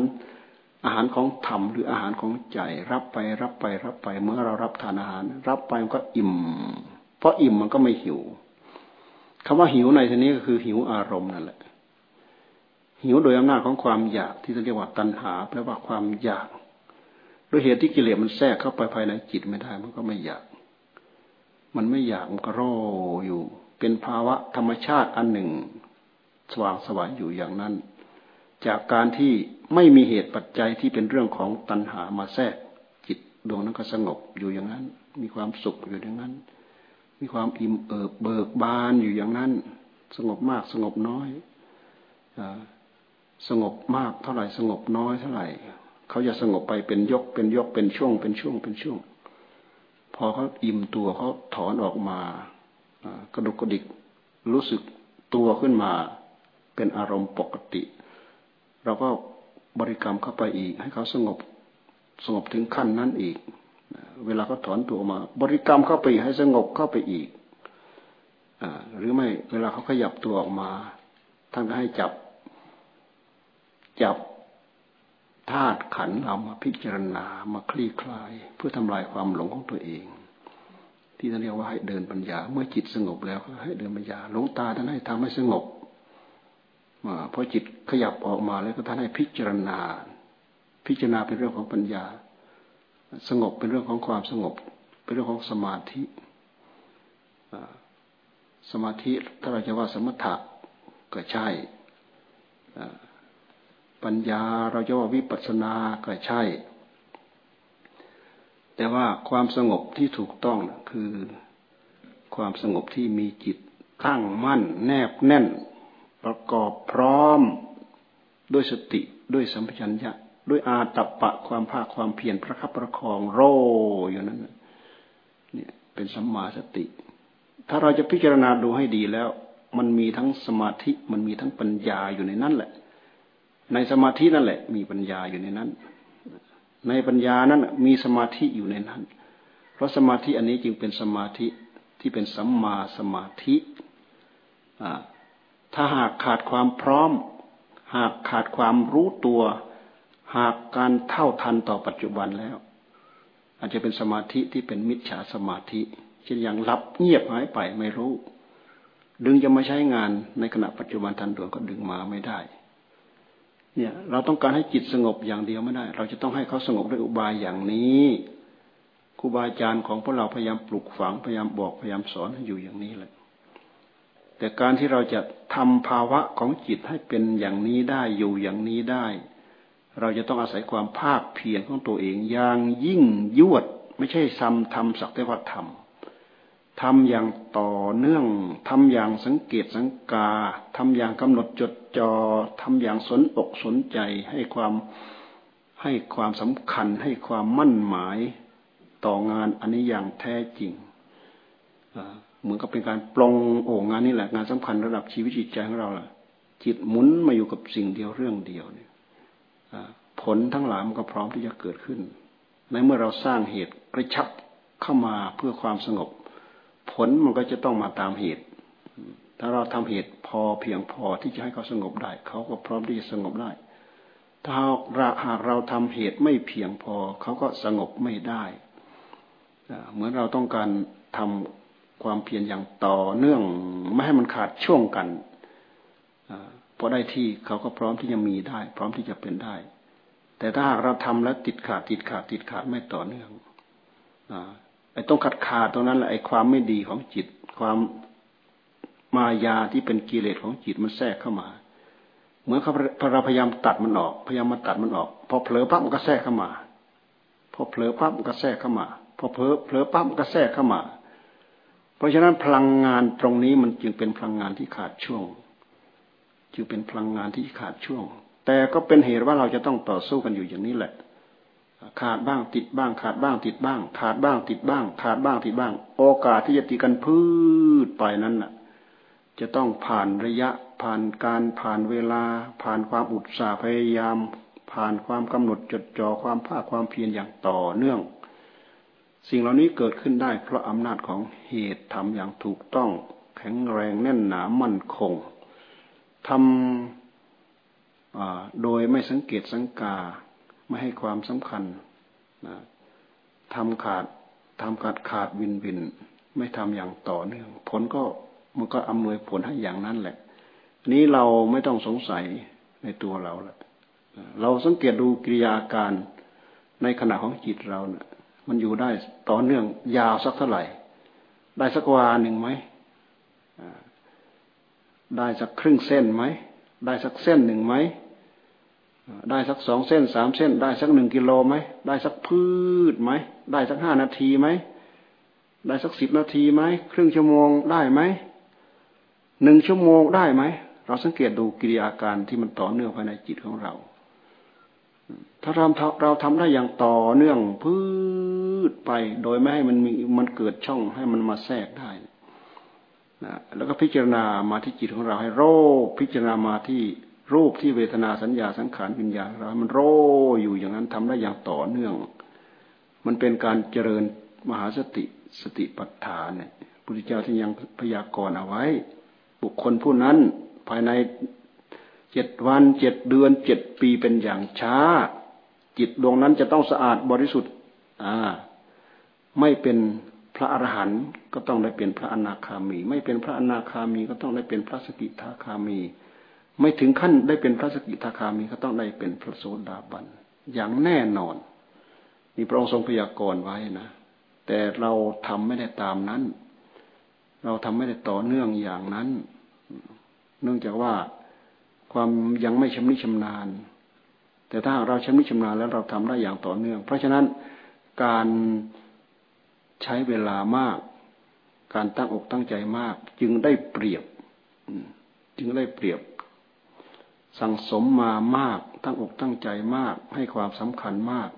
S1: อาหารของธรรมหรืออาหารของใจ รับไปรับไปรับไป เมื่อเรารับทานอาหาร รับไปมันก็อิ่ม เพราะอิ่มมันก็ไม่หิวคำว่าหิวในที่นี้ก็คือหิวอารมณ์นั่นแหละ หิวโดยอำนาจของความอยากที่เรียกว่าตัณหาแปลว่าความอยากด้วยเหตุที่กิเลสมันแทรกเข้าไปภายในจิตไม่ได้ มันก็ไม่อยาก มันไม่อยากมันก็รออยู่ เป็นภาวะธรรมชาติอันหนึ่ง สว่างสวายอยู่อย่างนั้น จากการที่ไม่มีเหตุปัจจัยที่เป็นเรื่องของตัณหามาแทรก จิตดวงนั้นก็สงบอยู่อย่างนั้น มีความสุขอยู่อย่างนั้น มีความอิ่มเอิบเบิกบานอยู่อย่างนั้น สงบมากสงบน้อยสงบมากเท่าไหร่สงบน้อยเท่าไหร่เขาจะสงบไปเป็นยกเป็นยกเป็นช่วง เป็นช่วงเป็นช่วง พอเขาอิ่มตัวเขาถอนออกมากระดุกกระดิกรู้สึกตัวขึ้นมา เป็นอารมณ์ปกติ เราก็บริกรรมเข้าไปอีก ให้เขาสงบสงบถึงขั้นนั้นอีก เวลาเขาถอนตัวมา บริกรรมเข้าไปให้สงบเข้าไปอีกอหรือไม่เวลาเขาขยับตัวออกมา ท่านก็ให้จับ จับธาตุขันเรามาพิจารณามาคลี่คลาย เพื่อทำลายความหลงของตัวเอง ที่ท่านเรียกว่าให้เดินปัญญา เมื่อจิตสงบแล้วให้เดินปัญญาหลงตาท่านให้ทำให้สงบ พอจิตขยับออกมาแล้วก็ท่านให้พิจารณา พิจารณาเป็นเรื่องของปัญญา สงบเป็นเรื่องของความสงบ เป็นเรื่องของสมาธิสมาธิถ้าเราจะว่าสมถะก็ใช่ปัญญาเราจะว่าวิปัสสนาก็ใช่ แต่ว่าความสงบที่ถูกต้องคือความสงบที่มีจิตตั้งมั่น แนบแน่น ประกอบพร้อมด้วยสติด้วยสัมปชัญญะ ด้วยอาตัปปะความภาคความเพียรประคับประคองโรอยู่นั้นเนี่ยเป็นสัมมาสติ ถ้าเราจะพิจารณาดูให้ดีแล้ว มันมีทั้งสมาธิมันมีทั้งปัญญาอยู่ในนั้นแหละ ในสมาธินั่นแหละ มีปัญญาอยู่ในนั้น ในปัญญานั้นมีสมาธิอยู่ในนั้น เพราะสมาธิอันนี้จึงเป็นสมาธิที่เป็นสัมมาสมาธิอ่า ถ้าหากขาดความพร้อม หากขาดความรู้ตัว หากการเท่าทันต่อปัจจุบันแล้ว อาจจะเป็นสมาธิที่เป็นมิจฉาสมาธิเช่นอย่างรับเงียบหายไปไม่รู้ ดึงจะมาใช้งานในขณะปัจจุบันทันด่วนก็ดึงมาไม่ได้ เนี่ยเราต้องการให้จิตสงบอย่างเดียวไม่ได้ เราจะต้องให้เขาสงบด้วยอุบายอย่างนี้ครูบาอาจารย์ของพวกเราพยายามปลุกฝังพยายามบอกพยายามสอนให้อยู่อย่างนี้แหละ แต่การที่เราจะทำภาวะของจิตให้เป็นอย่างนี้ได้อยู่อย่างนี้ได้ เราจะต้องอาศัยความภาคเพียรของตัวเองอย่างยิ่งยวด ไม่ใช่ซ้ำทำสักแต่ว่าทำทำอย่างต่อเนื่องทำอย่างสังเกตสังกาทำอย่างกำหนดจดจอ่อทำอย่างสนอกสนใจให้ความให้ความสำคัญให้ความมั่นหมายต่องานอันนี้อย่างแท้จริง เหมือนกับเป็นการปลงโอ้งานนี้แหละงานสำคัญระดับชีวิตจิตใจของเราล่ะ จิตหมุนมาอยู่กับสิ่งเดียวเรื่องเดียวเนี่ยผลทั้งหลายมันก็พร้อมที่จะเกิดขึ้น ในเมื่อเราสร้างเหตุกระชับเข้ามาเพื่อความสงบ ผลมันก็จะต้องมาตามเหตุ ถ้าเราทำเหตุพอเพียงพอที่จะให้เขาสงบได้ เขาก็พร้อมที่จะสงบได้ ถ้าหากเราทำเหตุไม่เพียงพอ เขาก็สงบไม่ได้ เหมือนเราต้องการทำ ความเพียรอย่างต่อเนื่องไม่ให้มันขาดช่วงกันพอได้ที่เขาก็พร้อมที่จะมีได้ พร้อมที่จะเป็นได้ แต่ถ้าหากเราทำแล้วติดขาดติดขาดติดขาดไม่ต่อเนื่องไอ้ต้องขัดขาดตรงนั้นแหละไอ้ความไม่ดีของจิต ความมายาที่เป็นกิเลสของจิตมันแทรกเข้ามา เหมือนเราพยายามตัดมันออก พยายามมาตัดมันออก พอเผลอปั๊บมันก็แทรกเข้ามา พอเผลอปั๊บมันก็แทรกเข้ามา พอเผลอเผลอปั๊บมันก็แทรกเข้ามา เพราะฉะนั้นพลังงานตรงนี้มันจึงเป็นพลังงานที่ขาดช่วง จึงเป็นพลังงานที่ขาดช่วง แต่ก็เป็นเหตุว่าเราจะต้องต่อสู้กันอยู่อย่างนี้แหละ ขาดบ้างติดบ้าง ขาดบ้างติดบ้าง ขาดบ้างติดบ้าง ขาดบ้างติดบ้าง โอกาสที่จะติดกันพืชไปนั้นน่ะ จะต้องผ่านระยะผ่านการผ่านเวลา ผ่านความอุตสาห์พยายาม ผ่านความกำหนดจดจ่อความภาคความเพียรอย่างต่อเนื่อง สิ่งเหล่านี้เกิดขึ้นได้เพราะอำนาจของเหตุทำอย่างถูกต้อง แข็งแรงแน่นหนามั่นคงทำโดยไม่สังเกตสังกา ไม่ให้ความสำคัญทำขาดทำขาดขาดวินวิน ไม่ทำอย่างต่อเนื่อง ผลก็มันก็อำนวยผลให้อย่างนั้นแหละ นี้เราไม่ต้องสงสัยในตัวเราแหละเราสังเกตดูกิริยาการในขณะของจิตเราเนะี่ย มันอยู่ได้ต่อเนื่องยาวสักเท่าไหร่ ได้สักวาหนึ่งไหมได้สักครึ่งเส้นไหมได้สักเส้นหนึ่งไหมได้สักสองเส้นสามเส้น ได้สักหนึ่งกิโลไหมได้สักพืชไหมได้สักห้านาทีไหมได้สักสิบนาทีไหมครึ่งชั่วโมงได้ไหมหนึ่งชั่วโมงได้ไหมเราสังเกตดูกิริยาการที่มันต่อเนื่องภายในจิตของเรา ถ้าเราเราทำได้อย่างต่อเนื่องพืชไป โดยไม่ให้มันมีมันเกิดช่องให้มันมาแทรกได้นะแล้วก็พิจารณามาที่จิตของเราให้โรคพิจารณามาที่รูปที่เวทนาสัญญาสังขารวิญญาณเรามันโรอยู่อย่างนั้นทำได้อย่างต่อเนื่อง มันเป็นการเจริญมหาสติสติปัฏฐานเนี่ยพุทธเจ้าที่ยังพยากรณ์เอาไว้ บุคคลผู้นั้นภายใน เจ็ดวันเจ็ดเดือนเจ็ดปีเป็นอย่างช้า จิตดวงนั้นจะต้องสะอาดบริสุทธิ์อ่าไม่เป็นพระอรหันต์ก็ต้องได้เป็นพระอนาคามี ไม่เป็นพระอนาคามีก็ต้องได้เป็นพระสกิทาคามี ไม่ถึงขั้นได้เป็นพระสกิทาคามีก็ต้องได้เป็นพระโสดาบันอย่างแน่นอนนี่พระองค์ทรงพยากรณ์ไว้นะ แต่เราทำไม่ได้ตามนั้น เราทำไม่ได้ต่อเนื่องอย่างนั้น เนื่องจากว่า ความยังไม่ชำนิชำนาญ แต่ถ้าเราชำนิชำนาญแล้วเราทำได้อย่างต่อเนื่อง เพราะฉะนั้นการใช้เวลามาก การตั้งอกตั้งใจมาก จึงได้เปรียบ จึงได้เปรียบ สั่งสมมามาก ตั้งอกตั้งใจมาก ให้ความสำคัญมาก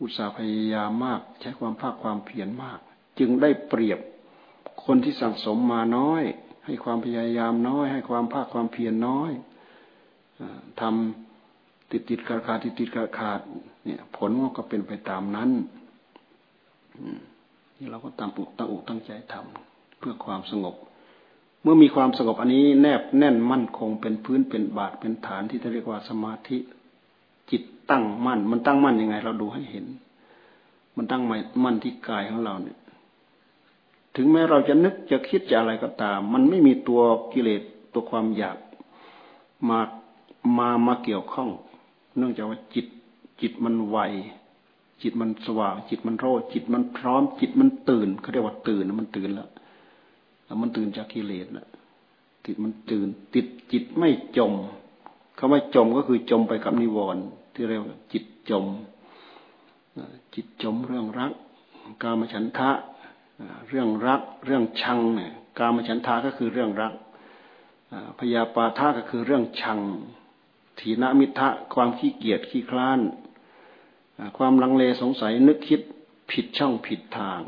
S1: อุตสาห์พยายามมาก ใช้ความภาคความเพียรมาก จึงได้เปรียบ คนที่สั่งสมมาน้อย ให้ความพยายามน้อย ให้ความภาคความเพียรน้อย ทำติดติดขาดขาดติดติดขาดขาดเนี่ย ผลก็เป็นไปตามนั้นนี่เราก็ตามปุกตั้งอกตั้งใจทำเพื่อความสงบ เมื่อมีความสงบอันนี้แนบแน่นมั่นคงเป็นพื้นเป็นบาทเป็นฐานที่เรียกว่าสมาธิจิตตั้งมั่น มันตั้งมั่นยังไง เราดูให้เห็น มันตั้งมั่นที่กายของเราเนี่ย ถึงแม้เราจะนึกจะคิดจะอะไรก็ตาม มันไม่มีตัวกิเลสตัวความอยากมา มามาเกี่ยวข้อง เนื่องจากว่าจิตจิตมันไวจิตมันสว่างจิตมันโรจิตมันพร้อม จิตมันตื่นเขาเรียกว่าตื่นมันตื่นแล้วมันตื่นจากกิเลสแล้วจิตมันตื่น ติดจิตไม่จมคำว่าจมก็คือจมไปกับนิวรณ์ที่เรียกว่าจิตจม จิตจมเรื่องรัก กามฉันทะ เรื่องรัก เรื่องชังเนี่ยกามฉันทะก็คือเรื่องรักพยาปาทะก็คือเรื่องชัง ถีนมิทะความขี้เกียจขี้คลาน ความลังเลสงสัยนึกคิดผิดช่องผิดทาง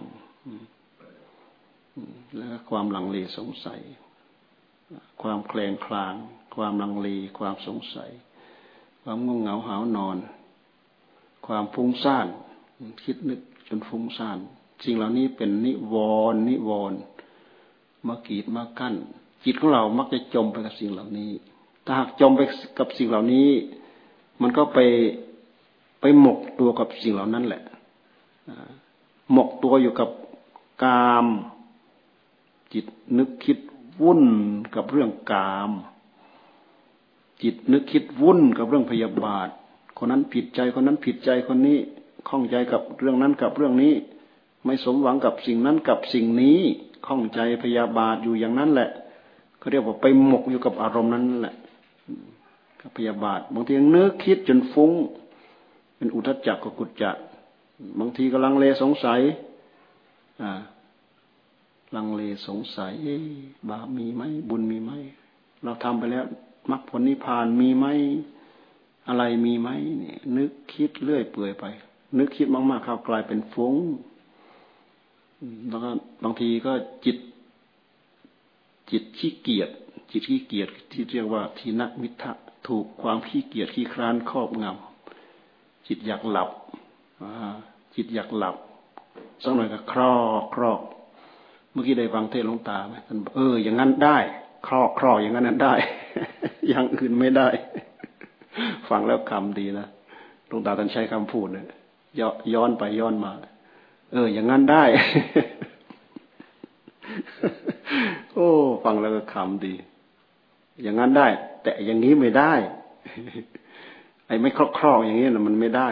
S1: แล้วความลังเลสงสัย ความแคลงคลาง ความลังเลความสงสัย ความง่วงเหงาหานอน ความฟุ้งซ่านคิดนึกจนฟุ้งซ่านสิ่งเหล่านี้เป็นนิวรณ์นิวรณ์มากีดมากั้นจิตของเรามักจะจมไปกับสิ่งเหล่านี้ ถ้าหากจมไปกับสิ่งเหล่านี้ มันก็ไปไปหมกตัวกับสิ่งเหล่านั้นแหละหมกตัวอยู่กับกาม จิตนึกคิดวุ่นกับเรื่องกาม จิตนึกคิดวุ่นกับเรื่องพยาบาท คนนั้นผิดใจคนนั้นผิดใจคนนี้ข้องใจกับเรื่องนั้นกับเรื่องนี้ ไม่สมหวังกับสิ่งนั้นกับสิ่งนี้ข้องใจพยาบาทอยู่อย่างนั้นแหละเขาเรียกว่าไปหมกอยู่กับอารมณ์นั้นแหละ กับพยาบาท บางทีนึกคิดจนฟุ้ง เป็นอุทจักกับกุจจะบางทีก็ลังเลสงสัยอ่าลังเลสงสัยบาปมีไหมบุญมีไหมเราทำไปแล้วมรรคผลนิพพานมีไหมอะไรมีไหมเนี่ยนึกคิดเรื่อยเปื่อยไป นึกคิดมากๆเข้ากลายเป็นฟุ้งแล้วก็บางทีก็จิต จิตขี้เกียจ จิตขี้เกียจที่เรียกว่าทีนักมิทะถูกความขี้เกียจขี้คร้านครอบงำจิตอยากหลับจิตอยากหลับสักหน่อยก็ครอกครอกเมื่อกี้ได้ฟังเทศหลวงตาไหมท่านบอกเออ อย่างนั้นได้ ครอกครอกอย่างนั้นนั้นได้ อย่างอื่นไม่ได้ ฟังแล้วคำดีนะหลวงตาท่านใช้คำพูดเนี่ยย้อนไปย้อนมา เออ อย่างนั้นได้ โอ้ ฟังแล้วก็คำดี อย่างนั้นได้ แต่อย่างนี้ไม่ได้ ไอ้ไม่ครอกครอกอย่างนี้นะมันไม่ได้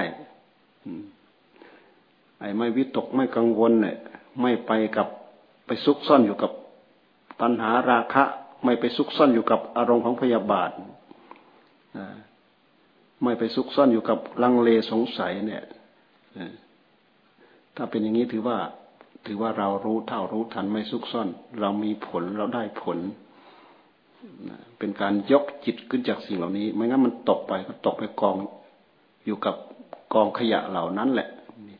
S1: ไอ้ไม่วิตกไม่กังวลเนี่ย ไม่ไปกับไปซุกซ่อนอยู่กับตัณหาราคะ ไม่ไปซุกซ่อนอยู่กับอารมณ์ของพยาบาทไม่ไปซุกซ่อนอยู่กับลังเลสงสัยเนี่ยถ้าเป็นอย่างนี้ถือว่า ถือว่าเรารู้เท่ารู้ทันไม่ซุกซ่อน เรามีผลเราได้ผล เป็นการยกจิตขึ้นจากสิ่งเหล่านี้ ไม่งั้นมันตกไปก็ตกไปกองอยู่กับกองขยะเหล่านั้นแหละ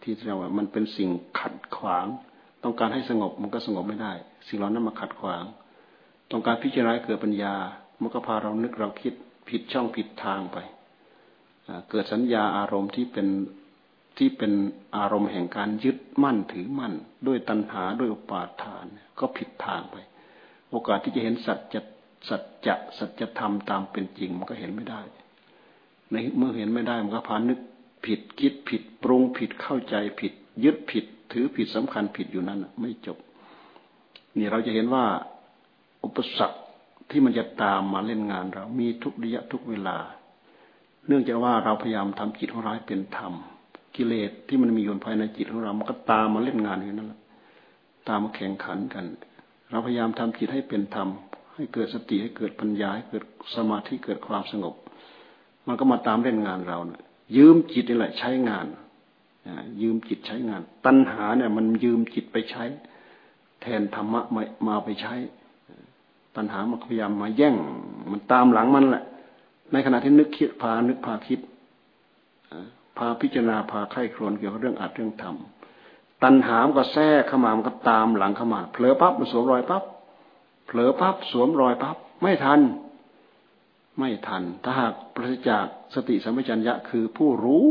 S1: ที่เรียกว่ามันเป็นสิ่งขัดขวาง ต้องการให้สงบมันก็สงบไม่ได้ สิ่งเหล่านั้นมาขัดขวาง ต้องการพิจารณาเกิดปัญญา มันก็พาเรานึกเราคิดผิดช่องผิดทางไป เกิดสัญญาอารมณ์ที่เป็นที่เป็นอารมณ์แห่งการยึดมั่นถือมั่น ด้วยตัณหาด้วยอุปาทาน ก็ผิดทางไป โอกาสที่จะเห็นสัจจะ สัจจะสัจธรรมตามเป็นจริงมันก็เห็นไม่ได้ ในเมื่อเห็นไม่ได้มันก็พานึกผิดคิดผิดปรุงผิดเข้าใจผิด ยึดผิด ถือผิดสำคัญผิดอยู่นั้นไม่จบ นี่เราจะเห็นว่าอุปสรรคที่มันจะตามมาเล่นงานเรา มีทุกระยะทุกเวลา เนื่องจากว่าเราพยายามทำจิตของเราให้เป็นธรรม กิเลสที่มันมีอยู่ภายในจิตของเรา มันก็ตามมาเล่นงานอยู่นั่นแหละ ตามมาแข่งขันกัน เราพยายามทำจิตให้เป็นธรรม ให้เกิดสติให้เกิดปัญญาให้เกิดสมาธิเกิดความสงบ มันก็มาตามเล่นงานเราเนี่ยยืมจิตนี่แหละใช้งานยืมจิตใช้งาน ตัณหาเนี่ย มันยืมจิตไปใช้ แทนธรรมะมามาไปใช้ ตัณหามันพยายามมาแย่ง มันตามหลังมันแหละ ในขณะที่นึกคิดพานึกพาคิดพาพิจารณาพาไข้ครวนเกี่ยวกับเรื่องอัดเรื่องธรรมตัณหามก็แทรกเข้ามามันก็ตามหลังเข้ามาเผลอปั๊บมันสวมรอยปั๊บ เผลอปั๊บสวมรอยปั๊บไม่ทัน ไม่ทัน ถ้าหากปราศจากสติสัมปชัญญะคือผู้รู้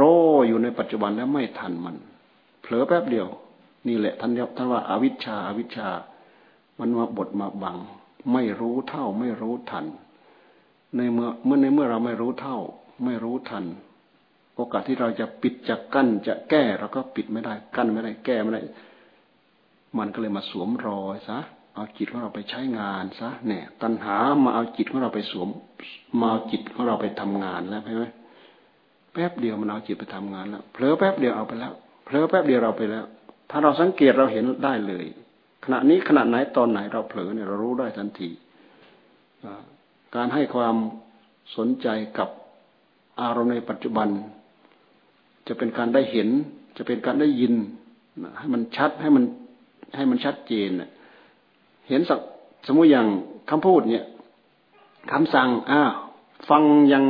S1: รออยู่ในปัจจุบันแล้วไม่ทันมัน เผลอแป๊บเดียว นี่แหละท่านเรียกท่านว่าอาวิชชาอาวิชชา มันมาบดมาบัง ไม่รู้เท่าไม่รู้ทัน ในเมื่อเมื่อในเมื่อเราไม่รู้เท่า ไม่รู้ทัน โอกาสที่เราจะปิดจะกั้นจะแก้เราก็ปิดไม่ได้ กั้นไม่ได้แก้ไม่ได้ มันก็เลยมาสวมรอยซะเอาจิตของเราไปใช้งานซะเนี่ย ตัณหามาเอาจิตของเราไปสวมมาเอาจิตของเราไปทำงานแล้วใช่ไหมแป๊บเดียวมันเอาจิตไปทำงานแล้วเผลอแป๊บเดียวเอาไปแล้วเผลอแป๊บเดียวเราไปแล้ว ถ้าเราสังเกตเราเห็นได้เลย ขณะนี้ขณะไหนตอนไหนเราเผลอเนี่ยเรารู้ได้ทันทีการให้ความสนใจกับอารมณ์ในปัจจุบัน จะเป็นการได้เห็น จะเป็นการได้ยินให้มันชัดให้มัน ให้มันชัดเจนเห็นสักสมมุติอย่างคำพูดเนี่ยคำสั่งอ้าฟังยัง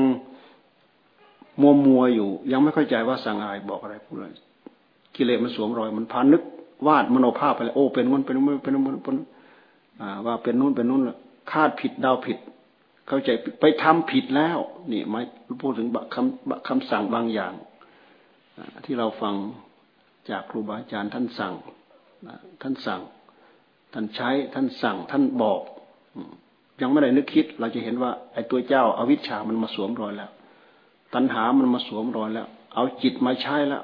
S1: มัวมัวอยู่ ยังไม่เข้าใจว่าสั่งอะไรบอกอะไรพูดอะไรกิเลสมันสวมรอยมันพานึกวาดมโนภาพไปเลยโอ้เป็นนู้นเป็นนู้นเป็นนู้นเป็นว่าเป็นนู้นเป็นนู้นคาดผิดเดาผิด เข้าใจไปทำผิดแล้ว นี่ไม่พูดถึงคำคำสั่งบางอย่างที่เราฟังจากครูบาอาจารย์ท่านสั่ง ท่านสั่ง ท่านใช้ ท่านสั่ง ท่านบอก ยังไม่ได้นึกคิด เราจะเห็นว่า ไอ้ตัวเจ้าอาวิชชามันมาสวมรอยแล้ว ตัณหามันมาสวมรอยแล้ว เอาจิตมาใช้แล้ว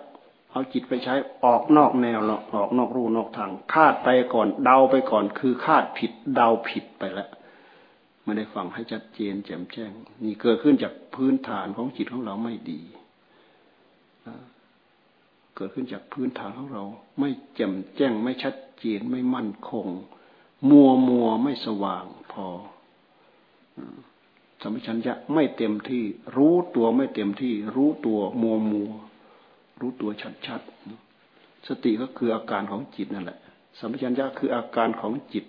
S1: เอาจิตไปใช้ออกนอกแนวออกนอกรูนอกทาง คาดไปก่อน เดาไปก่อน คือคาดผิด เดาผิดไปแล้ว ไม่ได้ฟังให้ชัดเจนแจ่มแจ้ง นี่เกิดขึ้นจากพื้นฐานของจิตของเราไม่ดี กิดขึ้นจากพื้นฐานของเรา ไม่แจ่มแจ้งไม่ชัดเจนไม่มั่นคง มัวมัวไม่สว่างพอสัมปชัญญะไม่เต็มที่ รู้ตัวไม่เต็มที่ รู้ตัวมัวมัว รู้ตัวชัดชัดสติก็คืออาการของจิตนั่นแหละสัมปชัญญะคืออาการของจิต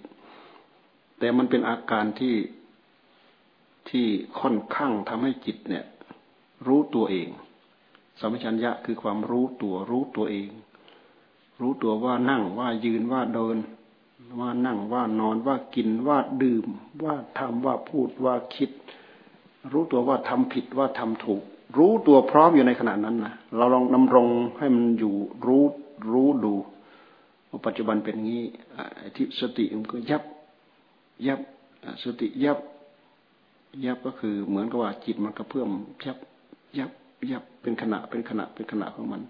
S1: แต่มันเป็นอาการที่ที่ค่อนข้างทำให้จิตเนี่ย รู้ตัวเอง สัมปชัญญะคือความรู้ตัวรู้ตัวเอง รู้ตัวว่านั่งว่ายืนว่าเดิน ว่านั่งว่านอนว่ากินว่าดื่ม ว่าทำว่าพูดว่าคิด รู้ตัวว่าทำผิดว่าทำถูก รู้ตัวพร้อมอยู่ในขณะนั้นนะเราลองดำรงให้มันอยู่รู้รู้ดูปัจจุบันเป็นงี้ที่สติมันก็ยับยับสติยับยับก็คือเหมือนกับว่าจิตมันกระเพื่อมยับยับ ยับเป็นขณะเป็นขณะเป็นขณะของมัน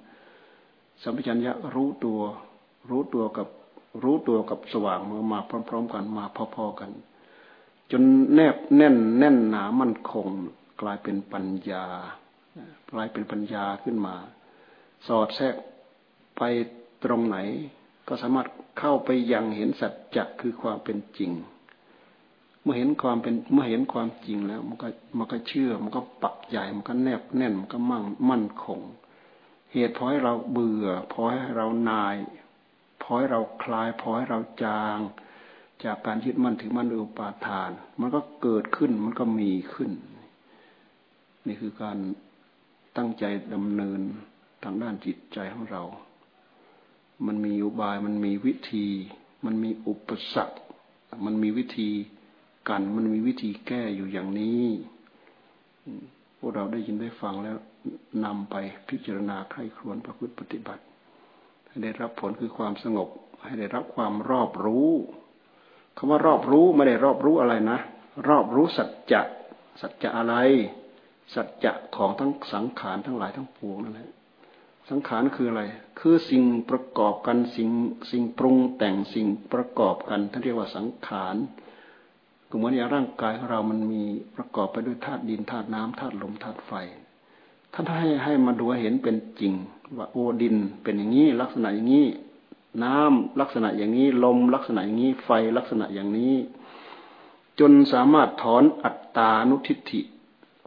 S1: สัมปชัญญะรู้ตัว รู้ตัวกับรู้ตัวกับสว่างมามาพร้อม ๆ กันมาพอๆกัน จนแนบแน่นแน่นหนามั่นคงกลายเป็นปัญญากลายเป็นปัญญาขึ้นมา สอดแทรกไปตรงไหน ก็สามารถเข้าไปยังเห็นสัจจะคือความเป็นจริง เมื่อเห็นความเป็นเมื่อเห็นความจริงแล้ว มันก็มันก็เชื่อ มันก็ปักใหญ่มันก็แนบแน่นมันก็มั่งมั่นคง เหตุพอให้เราเบื่อพอให้เรานายพอให้เราคลายพอให้เราจาง จากการยึดมั่นถือมั่นอุปาทาน มันก็เกิดขึ้นมันก็มีขึ้น นี่คือการตั้งใจดำเนินทางด้านจิตใจของเรา มันมีอุบายมันมีวิธี มันมีอุปสรรค มันมีวิธี กันมันมีวิธีแก้อยู่อย่างนี้พวกเราได้ยินได้ฟังแล้วนำไปพิจารณาใคร่ครวญประพฤติปฏิบัติให้ได้รับผลคือความสงบ ให้ได้รับความรอบรู้คำว่ารอบรู้ไม่ได้รอบรู้อะไรนะ รอบรู้สัจจะสัจจะอะไร สัจจะของทั้งสังขารทั้งหลายทั้งปวงนั่นแหละสังขารคืออะไร คือสิ่งประกอบกันสิ่งสิ่งปรุงแต่งสิ่งประกอบกันท่านเรียกว่าสังขาร ก็เหมือนอย่างร่างกายของเรามันมีประกอบไปด้วยธาตุดินธาตุน้ำธาตุลมธาตุไฟท่านให้ให้มาดูเห็นเป็นจริง ว่าโอดินเป็นอย่างนี้ลักษณะอย่างนี้ น้ำลักษณะอย่างนี้ลมลักษณะอย่างนี้ไฟลักษณะอย่างนี้ จนสามารถถอนอัตตานุทิฏฐิ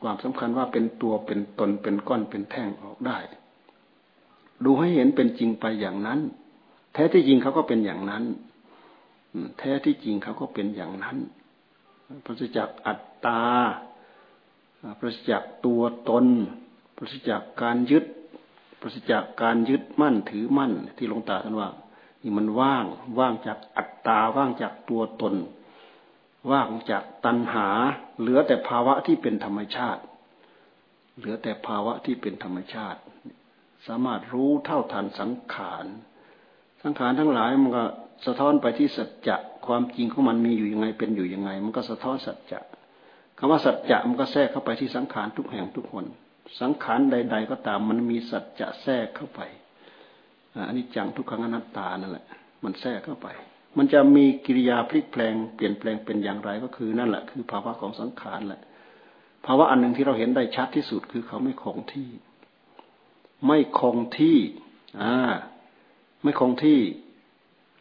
S1: ความสำคัญว่าเป็นตัวเป็นตนเป็นก้อนเป็นแท่งออกได้ ดูให้เห็นเป็นจริงไปอย่างนั้น แท้ที่จริงเขาก็เป็นอย่างนั้นแท้ที่จริงเขาก็เป็นอย่างนั้น ปราศจากอัตตาปราศจากตัวตนปราศจากการยึดปราศจากการยึดมั่นถือมั่น ที่หลวงตาท่านว่านี่มันว่างว่างจากอัตตาว่างจากตัวตน ว่างจากตัณหา เหลือแต่ภาวะที่เป็นธรรมชาติ เหลือแต่ภาวะที่เป็นธรรมชาติ สามารถรู้เท่าทันสังขารสังขารทั้งหลายมันก็สะท้อนไปที่สัจจะ ความจริงของมันมีอยู่ยังไงเป็นอยู่ยังไง มันก็สะท้อนสัจจะคำว่าสัจจะมันก็แทรกเข้าไปที่สังขารทุกแห่งทุกคน สังขารใด ๆ ก็ตามมันมีสัจจะแทรกเข้าไปอันนี้จังทุกขังอนัตตานั่นแหละ มันแทรกเข้าไป มันจะมีกิริยาพลิกแปลงเปลี่ยนแปลงเป็นอย่างไรก็คือนั่นแหละคือภาวะของสังขารแหละภาวะอันหนึ่งที่เราเห็นได้ชัดที่สุดคือเขาไม่คงที่ ไม่คงที่อ่าไม่คงที่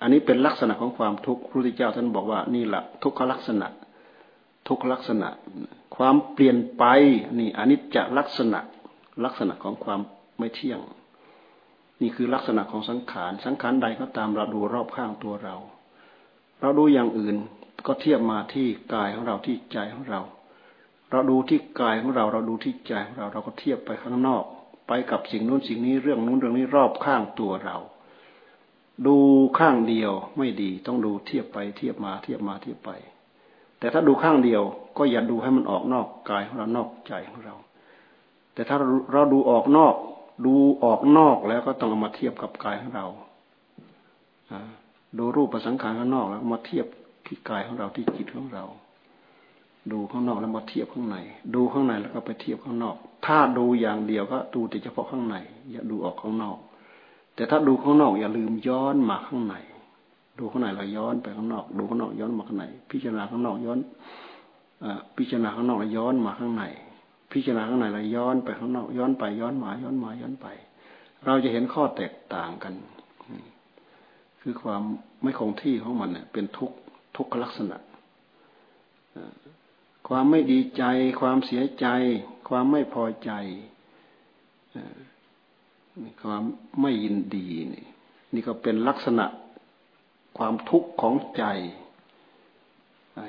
S1: อันนี้เป็นลักษณะของความทุกข์พระพุทธเจ้าท่านบอกว่านี่แหละทุกขลักษณะ ทุกลักษณะ ความเปลี่ยนไปนี่อันนี้จะลักษณะลักษณะของความไม่เที่ยง นี่คือลักษณะของสังขารสังขารใดก็ตามเราดูรอบข้างตัวเรา เราดูอย่างอื่นก็เทียบมาที่กายของเราที่ใจของเรา เราดูที่กายของเรา เราดูที่ใจของเรา เราก็เทียบไปข้างนอก ไปกับสิ่งนู้นสิ่งนี้เรื่องนู้นเรื่องนี้รอบข้างตัวเรา ดูข้างเดียวไม่ดี ต้องดูเทียบไปเทียบมาเทียบมาเทียบไป แต่ถ้าดูข้างเดียว ก็อย่าดูให้มันออกนอกกายของเรานอกใจของเรา แต่ถ้าเราดูออกนอก ดูออกนอกแล้วก็ต้องเอามาเทียบกับกายของเราดูรูปประสังขารข้างนอกแล้วมาเทียบที่กายของเราที่จิตของเรา ดูข้างนอกแล้วมาเทียบข้างใน ดูข้างในแล้วก็ไปเทียบข้างนอก ถ้าดูอย่างเดียวก็ดูแต่เฉพาะข้างใน อย่าดูออกข้างนอก แต่ถ้าดูข้างนอกอย่าลืมย้อนมาข้างใน ดูข้างในเราย้อนไปข้างนอก ดูข้างนอกย้อนมาข้างใน พิจารณาข้างนอกย้อนอพิจารณาข้างนอกแล้วย้อนมาข้างใน พิจารณาข้างในแล้วย้อนไปข้างนอก ย้อนไปย้อนมาย้อนมาย้อนไป เราจะเห็นข้อแตกต่างกัน คือความไม่คงที่ของมันเนี่ยเป็นทุกทุกขลักษณะความไม่ดีใจ ความเสียใจ ความไม่พอใจ ความไม่ยินดีนี่นี่ก็เป็นลักษณะความทุกข์ของใจ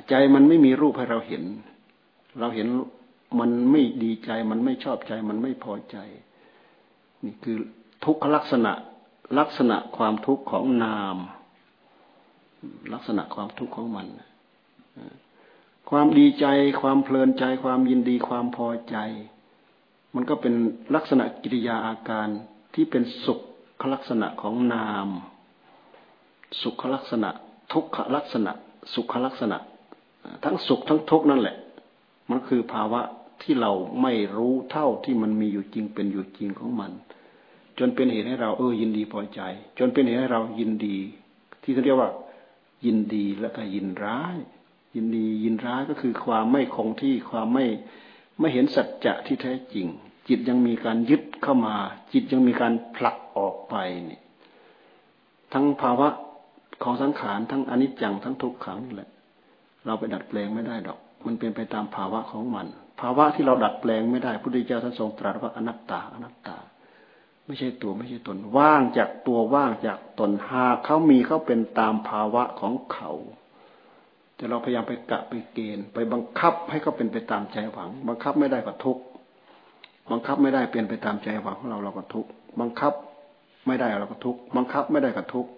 S1: ใจมันไม่มีรูปให้เราเห็น เราเห็นมันไม่ดีใจ มันไม่ชอบใจ มันไม่พอใจ นี่คือทุกขลักษณะลักษณะความทุกข์ของนาม ลักษณะความทุกข์ของมัน ความดีใจ ความเพลินใจ ความยินดี ความพอใจ มันก็เป็นลักษณะกิริยาอาการ ที่เป็นสุขลักษณะของนาม สุขลักษณะ ทุกขลักษณะ สุขลักษณะ ทั้งสุขทั้งทุกนั่นแหละ มันคือภาวะที่เราไม่รู้เท่าที่มันมีอยู่จริงเป็นอยู่จริงของมัน จนเป็นเหตุให้เราเออยินดีพอใจ จนเป็นเหตุให้เรายินดี ที่เขาเรียกว่า ยินดีแล้วก็ยินร้าย ยินดียินร้ายก็คือความไม่คงที่ความไม่ไม่เห็นสัจจะที่แท้จริง จิตยังมีการยึดเข้ามา จิตยังมีการผลักออกไปเนี่ยทั้งภาวะของสังขารทั้งอนิจจังทั้งทุกขังนี่แหละ เราไปดัดแปลงไม่ได้ดอก มันเป็นไปตามภาวะของมัน ภาวะที่เราดัดแปลงไม่ได้พระพุทธเจ้าท่านทรงตรัสว่าอนัตตาอนัตตา ไม่ใช่ตัวไม่ใช่ตนว่างจากตัวว่างจากตนหากเขามีเขาเป็นตามภาวะของเขา แต่เราพยายามไปกะไปเกณฑ์ ไปบังคับให้เขาเป็นไปตามใจหวัง บังคับไม่ได้ก็ทุกข์ บังคับไม่ได้เป็นไปตามใจหวังของเราเราก็ทุกข์บังคับไม่ได้เราก็ทุกข์บังคับไม่ได้ก็ทุกข์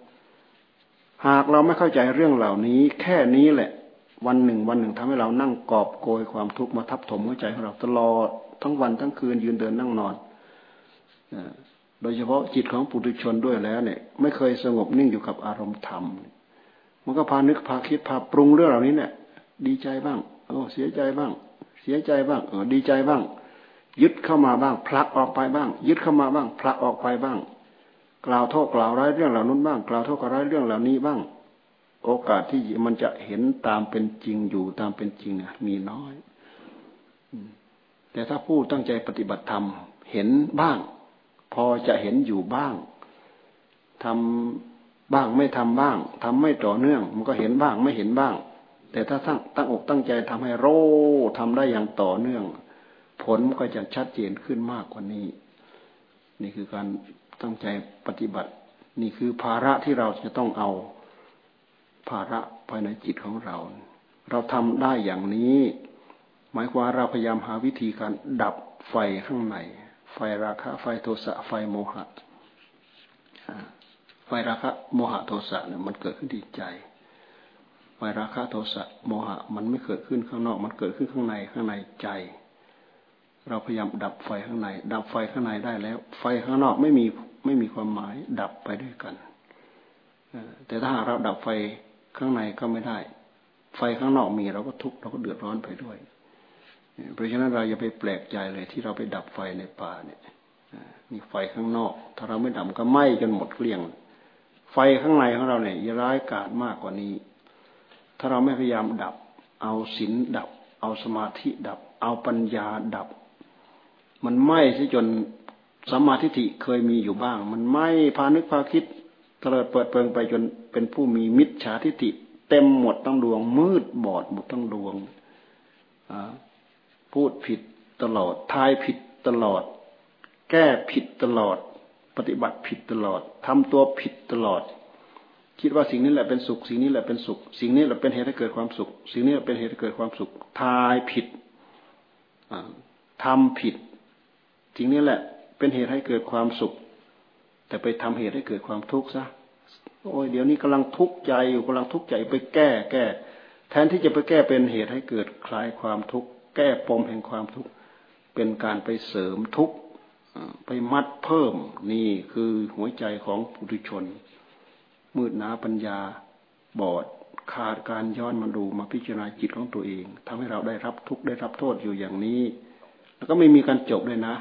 S1: หากเราไม่เข้าใจเรื่องเหล่านี้ แค่นี้แหละ วันหนึ่ง วันหนึ่งทำให้เรานั่งกอบโกยความทุกข์มาทับถมหัวใจของเราตลอดทั้งวันทั้งคืนยืนเดินนั่งนอนโดยเฉพาะจิตของปุถุชนด้วยแล้วเนี่ย ไม่เคยสงบนิ่งอยู่กับอารมณ์ธรรม มันก็พานึกพาคิดพาปรุงเรื่องเหล่านี้เนี่ย ดีใจบ้าง โอ้เสียใจบ้าง เสียใจบ้าง เออดีใจบ้าง ยึดเข้ามาบ้างผลักออกไปบ้าง ยึดเข้ามาบ้างผลักออกไปบ้าง กล่าวโทษกล่าวร้ายเรื่องเหล่านั้นบ้าง กล่าวโทษกล่าวร้ายเรื่องเหล่านี้บ้าง โอกาสที่มันจะเห็นตามเป็นจริงอยู่ตามเป็นจริงมีน้อยแต่ถ้าผู้ตั้งใจปฏิบัติธรรมเห็นบ้าง พอจะเห็นอยู่บ้างทำบ้างไม่ทำบ้างทำไม่ต่อเนื่อง มันก็เห็นบ้างไม่เห็นบ้าง แต่ถ้าตั้งตั้งอกตั้งใจทำให้โรทำได้อย่างต่อเนื่อง ผลก็จะชัดเจนขึ้นมากกว่านี้ นี่คือการตั้งใจปฏิบัติ นี่คือภาระที่เราจะต้องเอาภาระภายในจิตของเรา เราทำได้อย่างนี้ หมายความเราพยายามหาวิธีการดับไฟข้างใน ไฟราคะ ไฟโทสะ ไฟโมหะ ไฟราคะ โมหะโทสะเนี่ยมันเกิดขึ้นที่ใจ ไฟราคะโทสะโมหะ มันไม่เกิดขึ้นข้างนอก มันเกิดขึ้นข้างในข้างในใจ เราพยายามดับไฟข้างใน ดับไฟข้างในได้แล้ว ไฟข้างนอกไม่มีไม่มีความหมาย ดับไปด้วยกันแต่ถ้าเราดับไฟข้างในก็ไม่ได้ ไฟข้างนอกมีเราก็ทุกข์เราก็เดือดร้อนไปด้วย เพราะฉะนั้นเราอย่าไปแปลกใจเลยที่เราไปดับไฟในป่าเนี่ยมีไฟข้างนอก ถ้าเราไม่ดับก็ไหม้จนหมดเกลี้ยง ไฟข้างในของเราเนี่ยร้ายกาจมากกว่านี้ ถ้าเราไม่พยายามดับ เอาศีลดับ เอาสมาธิดับ เอาปัญญาดับ มันไหม้ซะจนสัมมาทิฏฐิเคยมีอยู่บ้าง มันไหม้พานึกพาคิดเตลิดเปิดเปิงไปจนเป็นผู้มีมิจฉาทิฏฐิ เต็มหมดทั้งดวง มืดบอดหมดทั้งดวงพูดผิดตลอดทายผิดตลอด แก้ผิดตลอด ปฏิบัติผิดตลอดทำตัวผิดตลอด คิดว่าสิ่งนี้แหละเป็นสุข สิ่งนี้แหละเป็นสุข สิ่งนี้แหละเป็นเหตุให้เกิดความสุข สิ่งนี้เป็นเหตุให้เกิดความสุขทายผิดทำผิด สิ่งนี้แหละ เป็นเหตุให้เกิดความสุข แต่ไปทำเหตุให้เกิดความทุกข์ซะโอ้ยเดี๋ยวนี้กำลังทุกข์ใจอยู่กำลังทุกข์ใจไปแก้แก้ แทนที่จะไปแก้เป็นเหตุให้เกิดคลายความทุกข์แก้ปมแห่งความทุกข์เป็นการไปเสริมทุกข์ไปมัดเพิ่มนี่คือหัวใจของปุถุชน มืดหนาปัญญาบอดขาดการย้อนมาดูมาพิจารณาจิตของตัวเองทำให้เราได้รับทุกข์ได้รับโทษอยู่อย่างนี้ แล้วก็ไม่มีการจบเลยนะ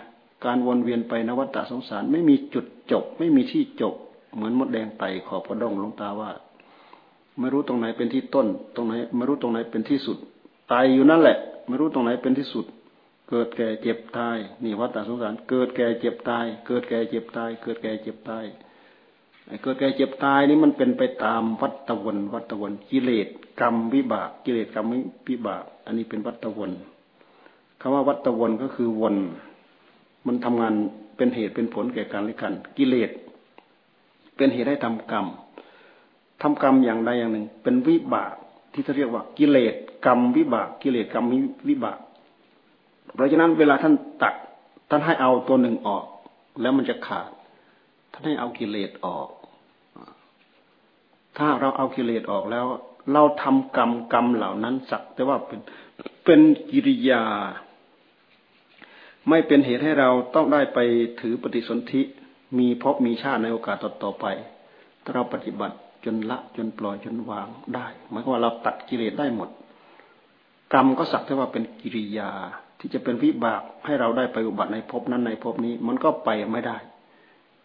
S1: การวนเวียนไปนวัฏสงสารไม่มีจุดจบ ไม่มีที่จบ เหมือนมดแดงไต่ขอบกระด้งลงตาว่า ไม่รู้ตรงไหนเป็นที่ต้น ตรงไหนไม่รู้ตรงไหนเป็นที่สุดตายอยู่นั่นแหละ ไม่รู้ตรงไหนเป็นที่สุด เกิดแก่เจ็บตายนี่วัฏสงสาร เกิดแก่เจ็บตาย เกิดแก่เจ็บตาย เกิดแก่เจ็บตายเกิดแก่เจ็บตายนี่มันเป็นไปตามวัฏวนวัฏวนกิเลสกรรมวิบากกิเลสกรรมวิบาก อันนี้เป็นวัฏวนคำว่าวัฏวนก็คือวน มันทำงานเป็นเหตุเป็นผลแก่กันและกัน กิเลสเป็นเหตุให้ทำกรรมทำกรรมอย่างใดอย่างหนึ่ง เป็นวิบากที่เขาเรียกว่า กิเลสกรรมวิบาก กิเลสกรรมวิบาก เพราะฉะนั้นเวลาท่านตัดท่านให้เอาตัวหนึ่งออก แล้วมันจะขาด ท่านให้เอากิเลสออก ถ้าเราเอากิเลสออกแล้ว เราทำกรรมกรรมเหล่านั้นสักแต่ว่าเป็นเป็นกิริยา ไม่เป็นเหตุให้เราต้องได้ไปถือปฏิสนธิมีพบมีชาติในโอกาสต่อๆไป ถ้าเราปฏิบัติจนละจนปล่อยจนวางได้หมายความว่าเราตัดกิเลสได้หมด กรรมก็สักแต่ว่าเป็นกิริยาที่ที่จะเป็นวิบากให้เราได้ไปอุบัติในภพนั้นในภพนี้ มันก็ไปไม่ได้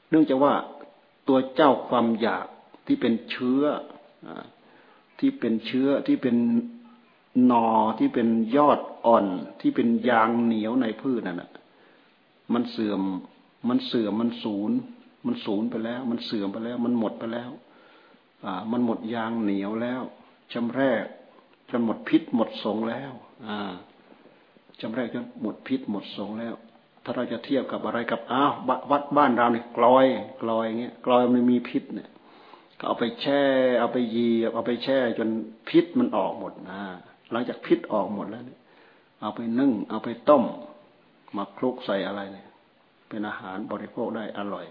S1: เนื่องจากว่าตัวเจ้าความอยากที่เป็นเชื้อที่เป็นเชื้อที่เป็น นอที่เป็นยอดอ่อนที่เป็นยางเหนียวในพืชนั่นแหะมันเสื่อมมันเสื่อมมันสูญมันสูญไปแล้ว มันเสื่อมไปแล้ว มันหมดไปแล้ว อ่า มันหมดยางเหนียวแล้วจำแรกจนหมดพิษหมดสงแล้ว อ่าจำแรกจนหมดพิษหมดสงแล้ว ถ้าเราจะเทียบกับอะไรกับอ้าววัดบ้านเราเนี่ยกลอยกลอยเงี้ยกลอยมันมีพิษเนี่ยก็เอาไปแช่ เอาไปยีเอาไปแช่จนพิษมันออกหมดนะ หลังจากพิษออกหมดแล้วเนี่ยเอาไปนึ่ง เอาไปต้ม มาคลุกใส่อะไรเนี่ย เป็นอาหารบริโภคได้อร่อย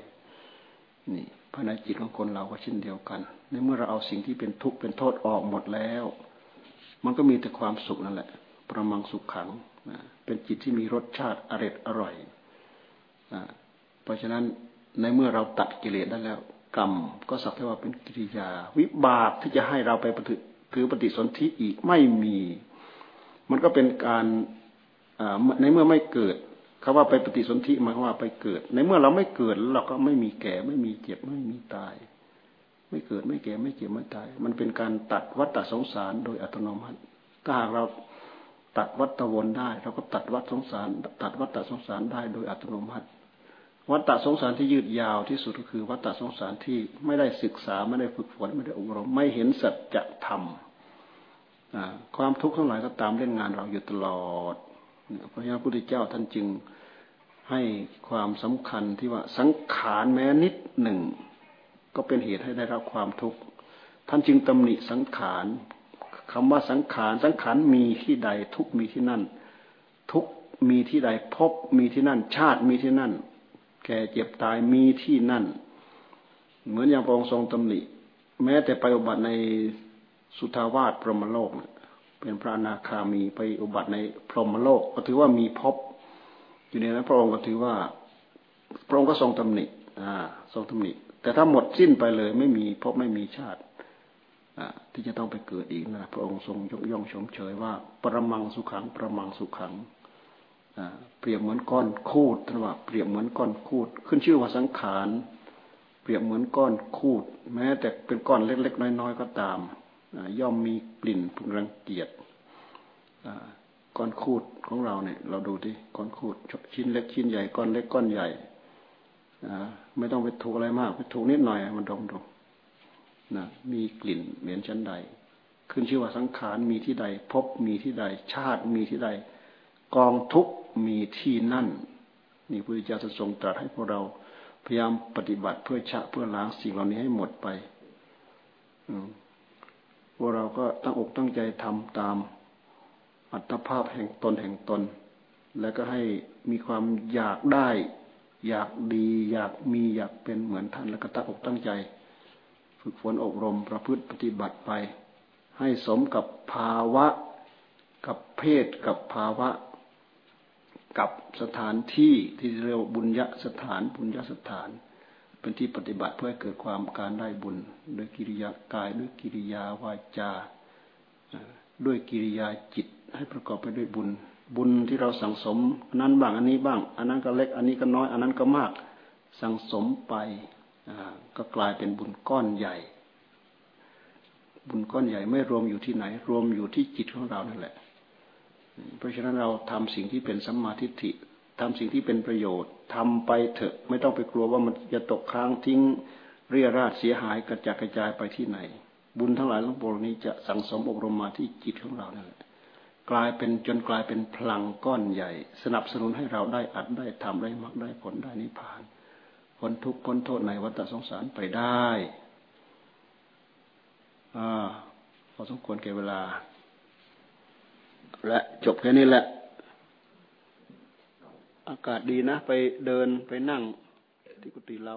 S1: นี่ภายในจิตของคนเราก็เช่นเดียวกันในเมื่อเราเอาสิ่งที่เป็นทุกข์เป็นโทษออกหมดแล้ว มันก็มีแต่ความสุขนั่นแหละ ประมังสุขขังเป็นจิตที่มีรสชาติอร่อยอร่อยเพราะฉะนั้นในเมื่อเราตัดกิเลสได้แล้ว กรรมก็สักแต่ว่าเป็นกิริยา วิบากที่จะให้เราไปปฏิ ถือปฏิสนธิอีกไม่มี มันก็เป็นการในเมื่อไม่เกิดคาว่าไปปฏิสนธิหมายว่าไปเกิด ในเมื่อเราไม่เกิดเราก็ไม่มีแก่ ไม่มีเจ็บไม่มีตาย ไม่เกิดไม่แก่ไม่เจ็บไม่ตาย มันเป็นการตัดวัฏสงสารโดยอัตโนมัติ ถ้าหากเราตัดวัฏวนได้ เราก็ตัดวัฏสงสาร ตัดวัฏสงสารได้โดยอัตโนมัติ วัฏสงสารที่ยืดยาวที่สุดก็คือวัฏสงสารที่ไม่ได้ศึกษาไม่ได้ฝึกฝนไม่ได้อบรม ไม่เห็นสัจธรรมความทุกข์ทั้งหลายก็ตามเล่นงานเราอยู่ตลอด เพราะฉะนั้นพระพุทธเจ้าท่านจึงให้ความสำคัญที่ว่าสังขารแม้นิดหนึ่ง ก็เป็นเหตุให้ได้รับความทุกข์ท่านจึงตำหนิสังขารคำว่าสังขารสังขารมีที่ใดทุกมีที่นั่น ทุกมีที่ใดพบมีที่นั่น ชาติมีที่นั่น แก่เจ็บตายมีที่นั่น เหมือนอย่างพระองค์ทรงตำหนิ แม้แต่ไปอุบัติในสุทาวาสพรหมโลก เป็นพระอนาคามีไปอุบัติในพรหมโลก ก็ถือว่ามีพบอยู่ในนั้นพระองค์ก็ถือว่า พระองค์ก็ทรงตำหนิอ่าทรงตำหนิ แต่ถ้าหมดสิ้นไปเลย ไม่มีพบไม่มีชาติที่จะต้องไปเกิดอีกนะพระองค์ทรงยกย่องชมเชยว่า ประมังสุขังประมังสุขัง เปรียบเหมือนก้อนคูดท่านว่าเปรียบเหมือนก้อนคูด ขึ้นชื่อว่าสังขาร เปรียบเหมือนก้อนคูด แม้แต่เป็นก้อนเล็ก ๆ น้อยๆก็ตาม ย่อมมีกลิ่นพึงรังเกียจก้อนคูดของเราเนี่ย เราดูที่ก้อนคูดชิ้นเล็กชิ้นใหญ่ก้อนเล็กก้อนใหญ่ไม่ต้องไปถูกอะไรมากไปถูกนิดหน่อยมันดมดมนะมีกลิ่นเหม็นชั้นใด ขึ้นชื่อว่าสังขารมีที่ใด พบมีที่ใด ชาติมีที่ใด กองทุก มีที่นั่น นี่พระพุทธเจ้าทรงตรัสให้พวกเราพยายามปฏิบัติเพื่อชะเพื่อล้างสิ่งเหล่านี้ให้หมดไปพวกเราก็ตั้งอกตั้งใจทำตามอัตภาพแห่งตนแห่งตน แล้วก็ให้มีความอยากได้ อยากดี อยากมีอยากเป็นเหมือนท่าน แล้วก็ตั้งอกตั้งใจ ฝึกฝนอบรมประพฤติปฏิบัติไป ให้สมกับภาวะ กับเพศกับภาวะ กับสถานที่ที่เรียกบุญญสถานบุญญสถาน เป็นที่ปฏิบัติเพื่อให้เกิดความการได้บุญด้วยกิริยากายด้วยกิริยาวาจาด้วยกิริยาจิตให้ประกอบไปด้วยบุญ บุญที่เราสั่งสมนั้นบ้างอันนี้บ้าง อันนั้นก็เล็กอันนี้ก็น้อย อันนั้นก็มากสั่งสมไปก็กลายเป็นบุญก้อนใหญ่ บุญก้อนใหญ่ไม่รวมอยู่ที่ไหน รวมอยู่ที่จิตของเรานั่นแหละ เพราะฉะนั้นเราทำสิ่งที่เป็นสัมมาทิฏฐิทำสิ่งที่เป็นประโยชน์ทำไปเถอะไม่ต้องไปกลัวว่ามันจะตกค้างทิ้งเรียราดเสียหายกระจายกระจายไปที่ไหน บุญทั้งหลายทั้งปวงนี้จะสั่งสมอบรมมาที่จิตของเรานั่นแหละกลายเป็นจนกลายเป็นพลังก้อนใหญ่ สนับสนุนให้เราได้อัดได้ทำได้มรรคได้ผลได้นิพพานพ้นทุกข์พ้นโทษในวัฏสงสารไปได้อ่าพอสมควรแก่เวลา และจบแค่นี้แหละ อากาศดีนะ ไปเดินไปนั่งที่กุฏิเรา